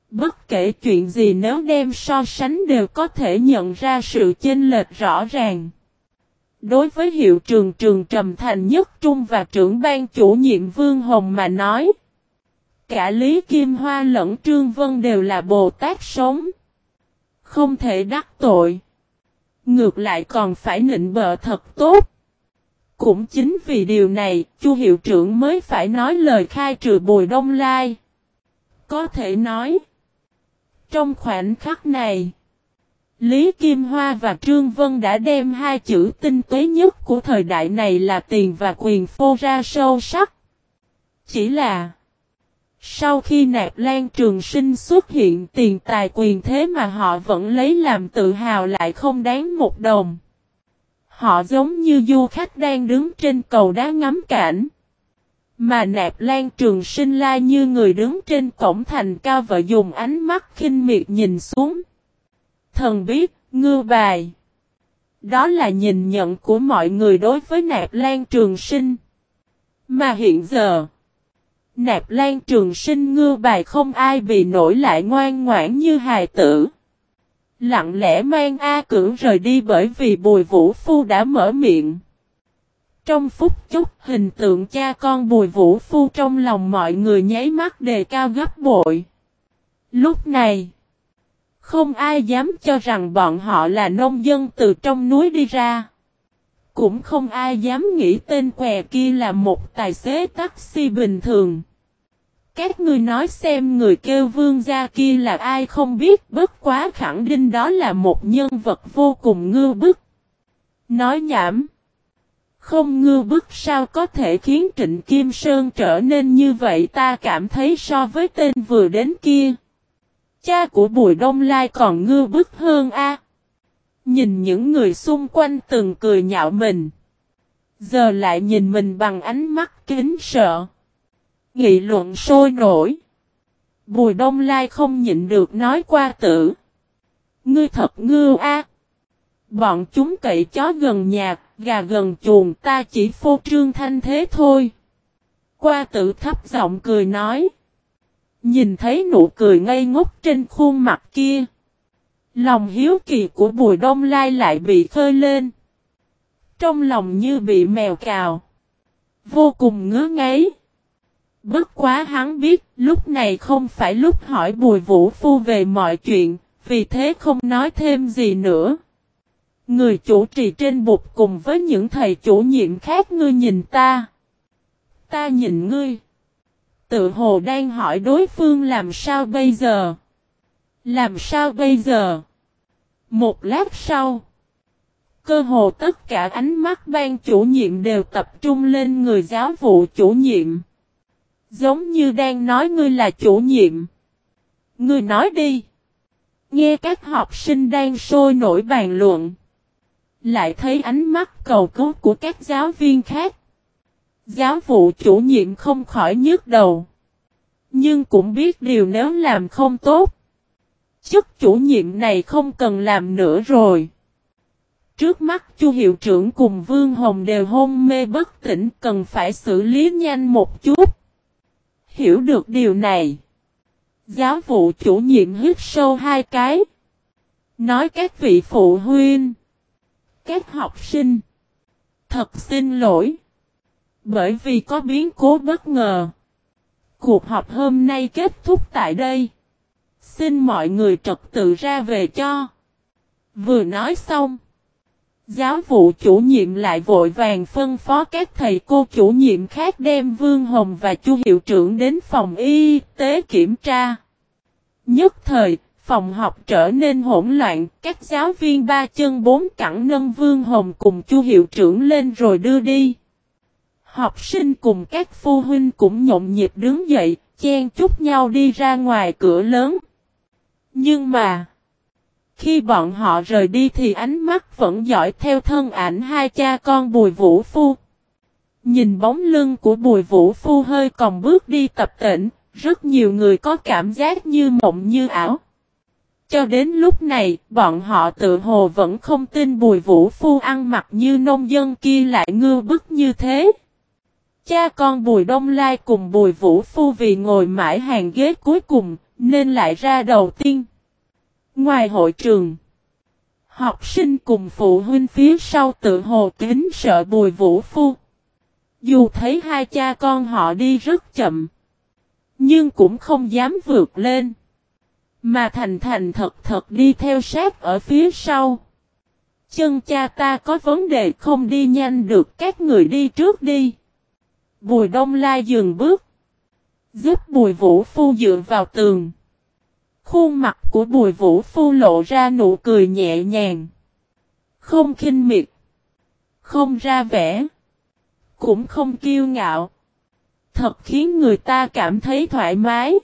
Bất kể chuyện gì nếu đem so sánh đều có thể nhận ra sự chênh lệch rõ ràng. Đối với hiệu trường trường Trầm Thành Nhất Trung và trưởng ban chủ nhiệm Vương Hồng mà nói. Cả Lý Kim Hoa lẫn Trương Vân đều là Bồ Tát sống. Không thể đắc tội. Ngược lại còn phải nịnh bợ thật tốt. Cũng chính vì điều này, Chu hiệu trưởng mới phải nói lời khai trừ Bùi Đông Lai. Có thể nói, trong khoảnh khắc này, Lý Kim Hoa và Trương Vân đã đem hai chữ tinh tế nhất của thời đại này là tiền và quyền phô ra sâu sắc. Chỉ là, sau khi nạp lan trường sinh xuất hiện, tiền tài quyền thế mà họ vẫn lấy làm tự hào lại không đáng một đồng. Họ giống như du khách đang đứng trên cầu đá ngắm cảnh. Mà nạp lan trường sinh la như người đứng trên cổng thành cao và dùng ánh mắt khinh miệt nhìn xuống. Thần biết, ngư bài. Đó là nhìn nhận của mọi người đối với nạp lan trường sinh. Mà hiện giờ, nạp lan trường sinh ngư bài không ai bị nổi lại ngoan ngoãn như hài tử. Lặng lẽ mang A cưỡng rời đi bởi vì bùi vũ phu đã mở miệng. Trong phút chốc hình tượng cha con bùi vũ phu trong lòng mọi người nháy mắt đề cao gấp bội. Lúc này, không ai dám cho rằng bọn họ là nông dân từ trong núi đi ra. Cũng không ai dám nghĩ tên què kia là một tài xế taxi bình thường. Các người nói xem người kêu vương gia kia là ai không biết, bất quá khẳng định đó là một nhân vật vô cùng ngư bức. Nói nhảm. Không ngư bức sao có thể khiến Trịnh Kim Sơn trở nên như vậy, ta cảm thấy so với tên vừa đến kia. Cha của Bùi Đông Lai còn ngư bức hơn a. nhìn những người xung quanh từng cười nhạo mình. Giờ lại nhìn mình bằng ánh mắt kính sợ. Nghị luận sôi nổi. Bùi đông lai không nhịn được nói qua tử. Ngươi thật ngư a. Bọn chúng cậy chó gần nhà, gà gần chuồng ta chỉ phô trương thanh thế thôi. Qua tử thấp giọng cười nói. Nhìn thấy nụ cười ngây ngốc trên khuôn mặt kia. Lòng hiếu kỳ của bùi đông lai lại bị khơi lên. Trong lòng như bị mèo cào. Vô cùng ngứa ngáy. Bất quá hắn biết lúc này không phải lúc hỏi bùi vũ phu về mọi chuyện, vì thế không nói thêm gì nữa. Người chủ trì trên bục cùng với những thầy chủ nhiệm khác ngươi nhìn ta. Ta nhìn ngươi. Tự hồ đang hỏi đối phương làm sao bây giờ. Làm sao bây giờ? Một lát sau. Cơ hồ tất cả ánh mắt ban chủ nhiệm đều tập trung lên người giáo vụ chủ nhiệm. Giống như đang nói ngươi là chủ nhiệm. Ngươi nói đi. Nghe các học sinh đang sôi nổi bàn luận. Lại thấy ánh mắt cầu cứu của các giáo viên khác. Giáo vụ chủ nhiệm không khỏi nhức đầu. Nhưng cũng biết điều nếu làm không tốt. Chức chủ nhiệm này không cần làm nữa rồi. Trước mắt Chu hiệu trưởng cùng Vương Hồng đều hôn mê bất tỉnh, cần phải xử lý nhanh một chút. Hiểu được điều này. Giáo vụ chủ nhiệm hít sâu hai cái. Nói các vị phụ huynh. Các học sinh. Thật xin lỗi. Bởi vì có biến cố bất ngờ. Cuộc họp hôm nay kết thúc tại đây. Xin mọi người trật tự ra về cho. Vừa nói xong. Giáo vụ chủ nhiệm lại vội vàng phân phó các thầy cô chủ nhiệm khác đem Vương Hồng và Chu hiệu trưởng đến phòng y tế kiểm tra. Nhất thời, phòng học trở nên hỗn loạn, các giáo viên ba chân bốn cẳng nâng Vương Hồng cùng Chu hiệu trưởng lên rồi đưa đi. Học sinh cùng các phu huynh cũng nhộn nhịp đứng dậy, chen chúc nhau đi ra ngoài cửa lớn. Nhưng mà, khi bọn họ rời đi thì ánh mắt vẫn dõi theo thân ảnh hai cha con Bùi Vũ Phu. Nhìn bóng lưng của Bùi Vũ Phu hơi còn bước đi tập tỉnh, rất nhiều người có cảm giác như mộng như ảo. Cho đến lúc này, bọn họ tự hồ vẫn không tin Bùi Vũ Phu ăn mặc như nông dân kia lại ngư bức như thế. Cha con Bùi Đông Lai cùng Bùi Vũ Phu vì ngồi mãi hàng ghế cuối cùng, nên lại ra đầu tiên. Ngoài hội trường, học sinh cùng phụ huynh phía sau tự hồ kính sợ Bùi Vũ Phu. Dù thấy hai cha con họ đi rất chậm, nhưng cũng không dám vượt lên. Mà thành thành thật thật đi theo sát ở phía sau. Chân cha ta có vấn đề không đi nhanh được các người đi trước đi. Bùi đông lai dừng bước. Giúp bùi vũ phu dựa vào tường. Khuôn mặt của bùi vũ phu lộ ra nụ cười nhẹ nhàng. Không khinh miệt. Không ra vẻ. Cũng không kiêu ngạo. Thật khiến người ta cảm thấy thoải mái.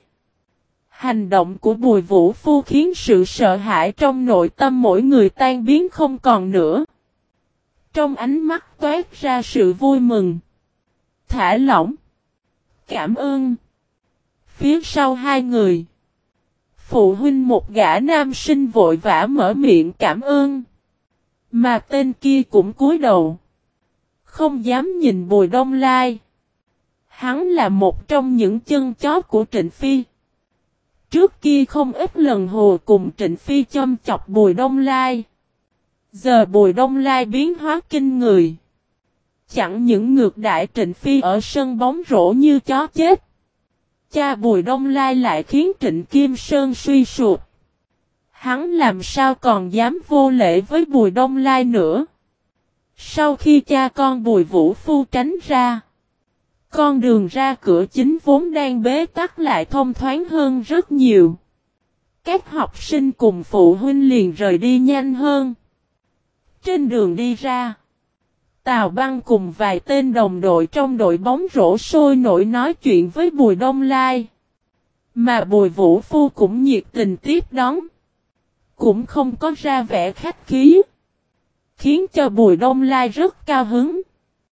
Hành động của bùi vũ phu khiến sự sợ hãi trong nội tâm mỗi người tan biến không còn nữa. Trong ánh mắt toát ra sự vui mừng. Thả lỏng. Cảm ơn. Phía sau hai người. Phụ huynh một gã nam sinh vội vã mở miệng cảm ơn. Mà tên kia cũng cúi đầu. Không dám nhìn bùi đông lai. Hắn là một trong những chân chó của Trịnh Phi. Trước kia không ít lần hồ cùng Trịnh Phi châm chọc Bùi Đông Lai. Giờ Bùi Đông Lai biến hóa kinh người. Chẳng những ngược đại Trịnh Phi ở sân bóng rổ như chó chết. Cha Bùi Đông Lai lại khiến Trịnh Kim Sơn suy sụp. Hắn làm sao còn dám vô lễ với Bùi Đông Lai nữa. Sau khi cha con Bùi Vũ Phu tránh ra. Con đường ra cửa chính vốn đang bế tắc lại thông thoáng hơn rất nhiều. Các học sinh cùng phụ huynh liền rời đi nhanh hơn. Trên đường đi ra, Tào Băng cùng vài tên đồng đội trong đội bóng rổ sôi nổi nói chuyện với Bùi Đông Lai. Mà Bùi Vũ Phu cũng nhiệt tình tiếp đón. Cũng không có ra vẻ khách khí. khiến cho Bùi Đông Lai rất cao hứng.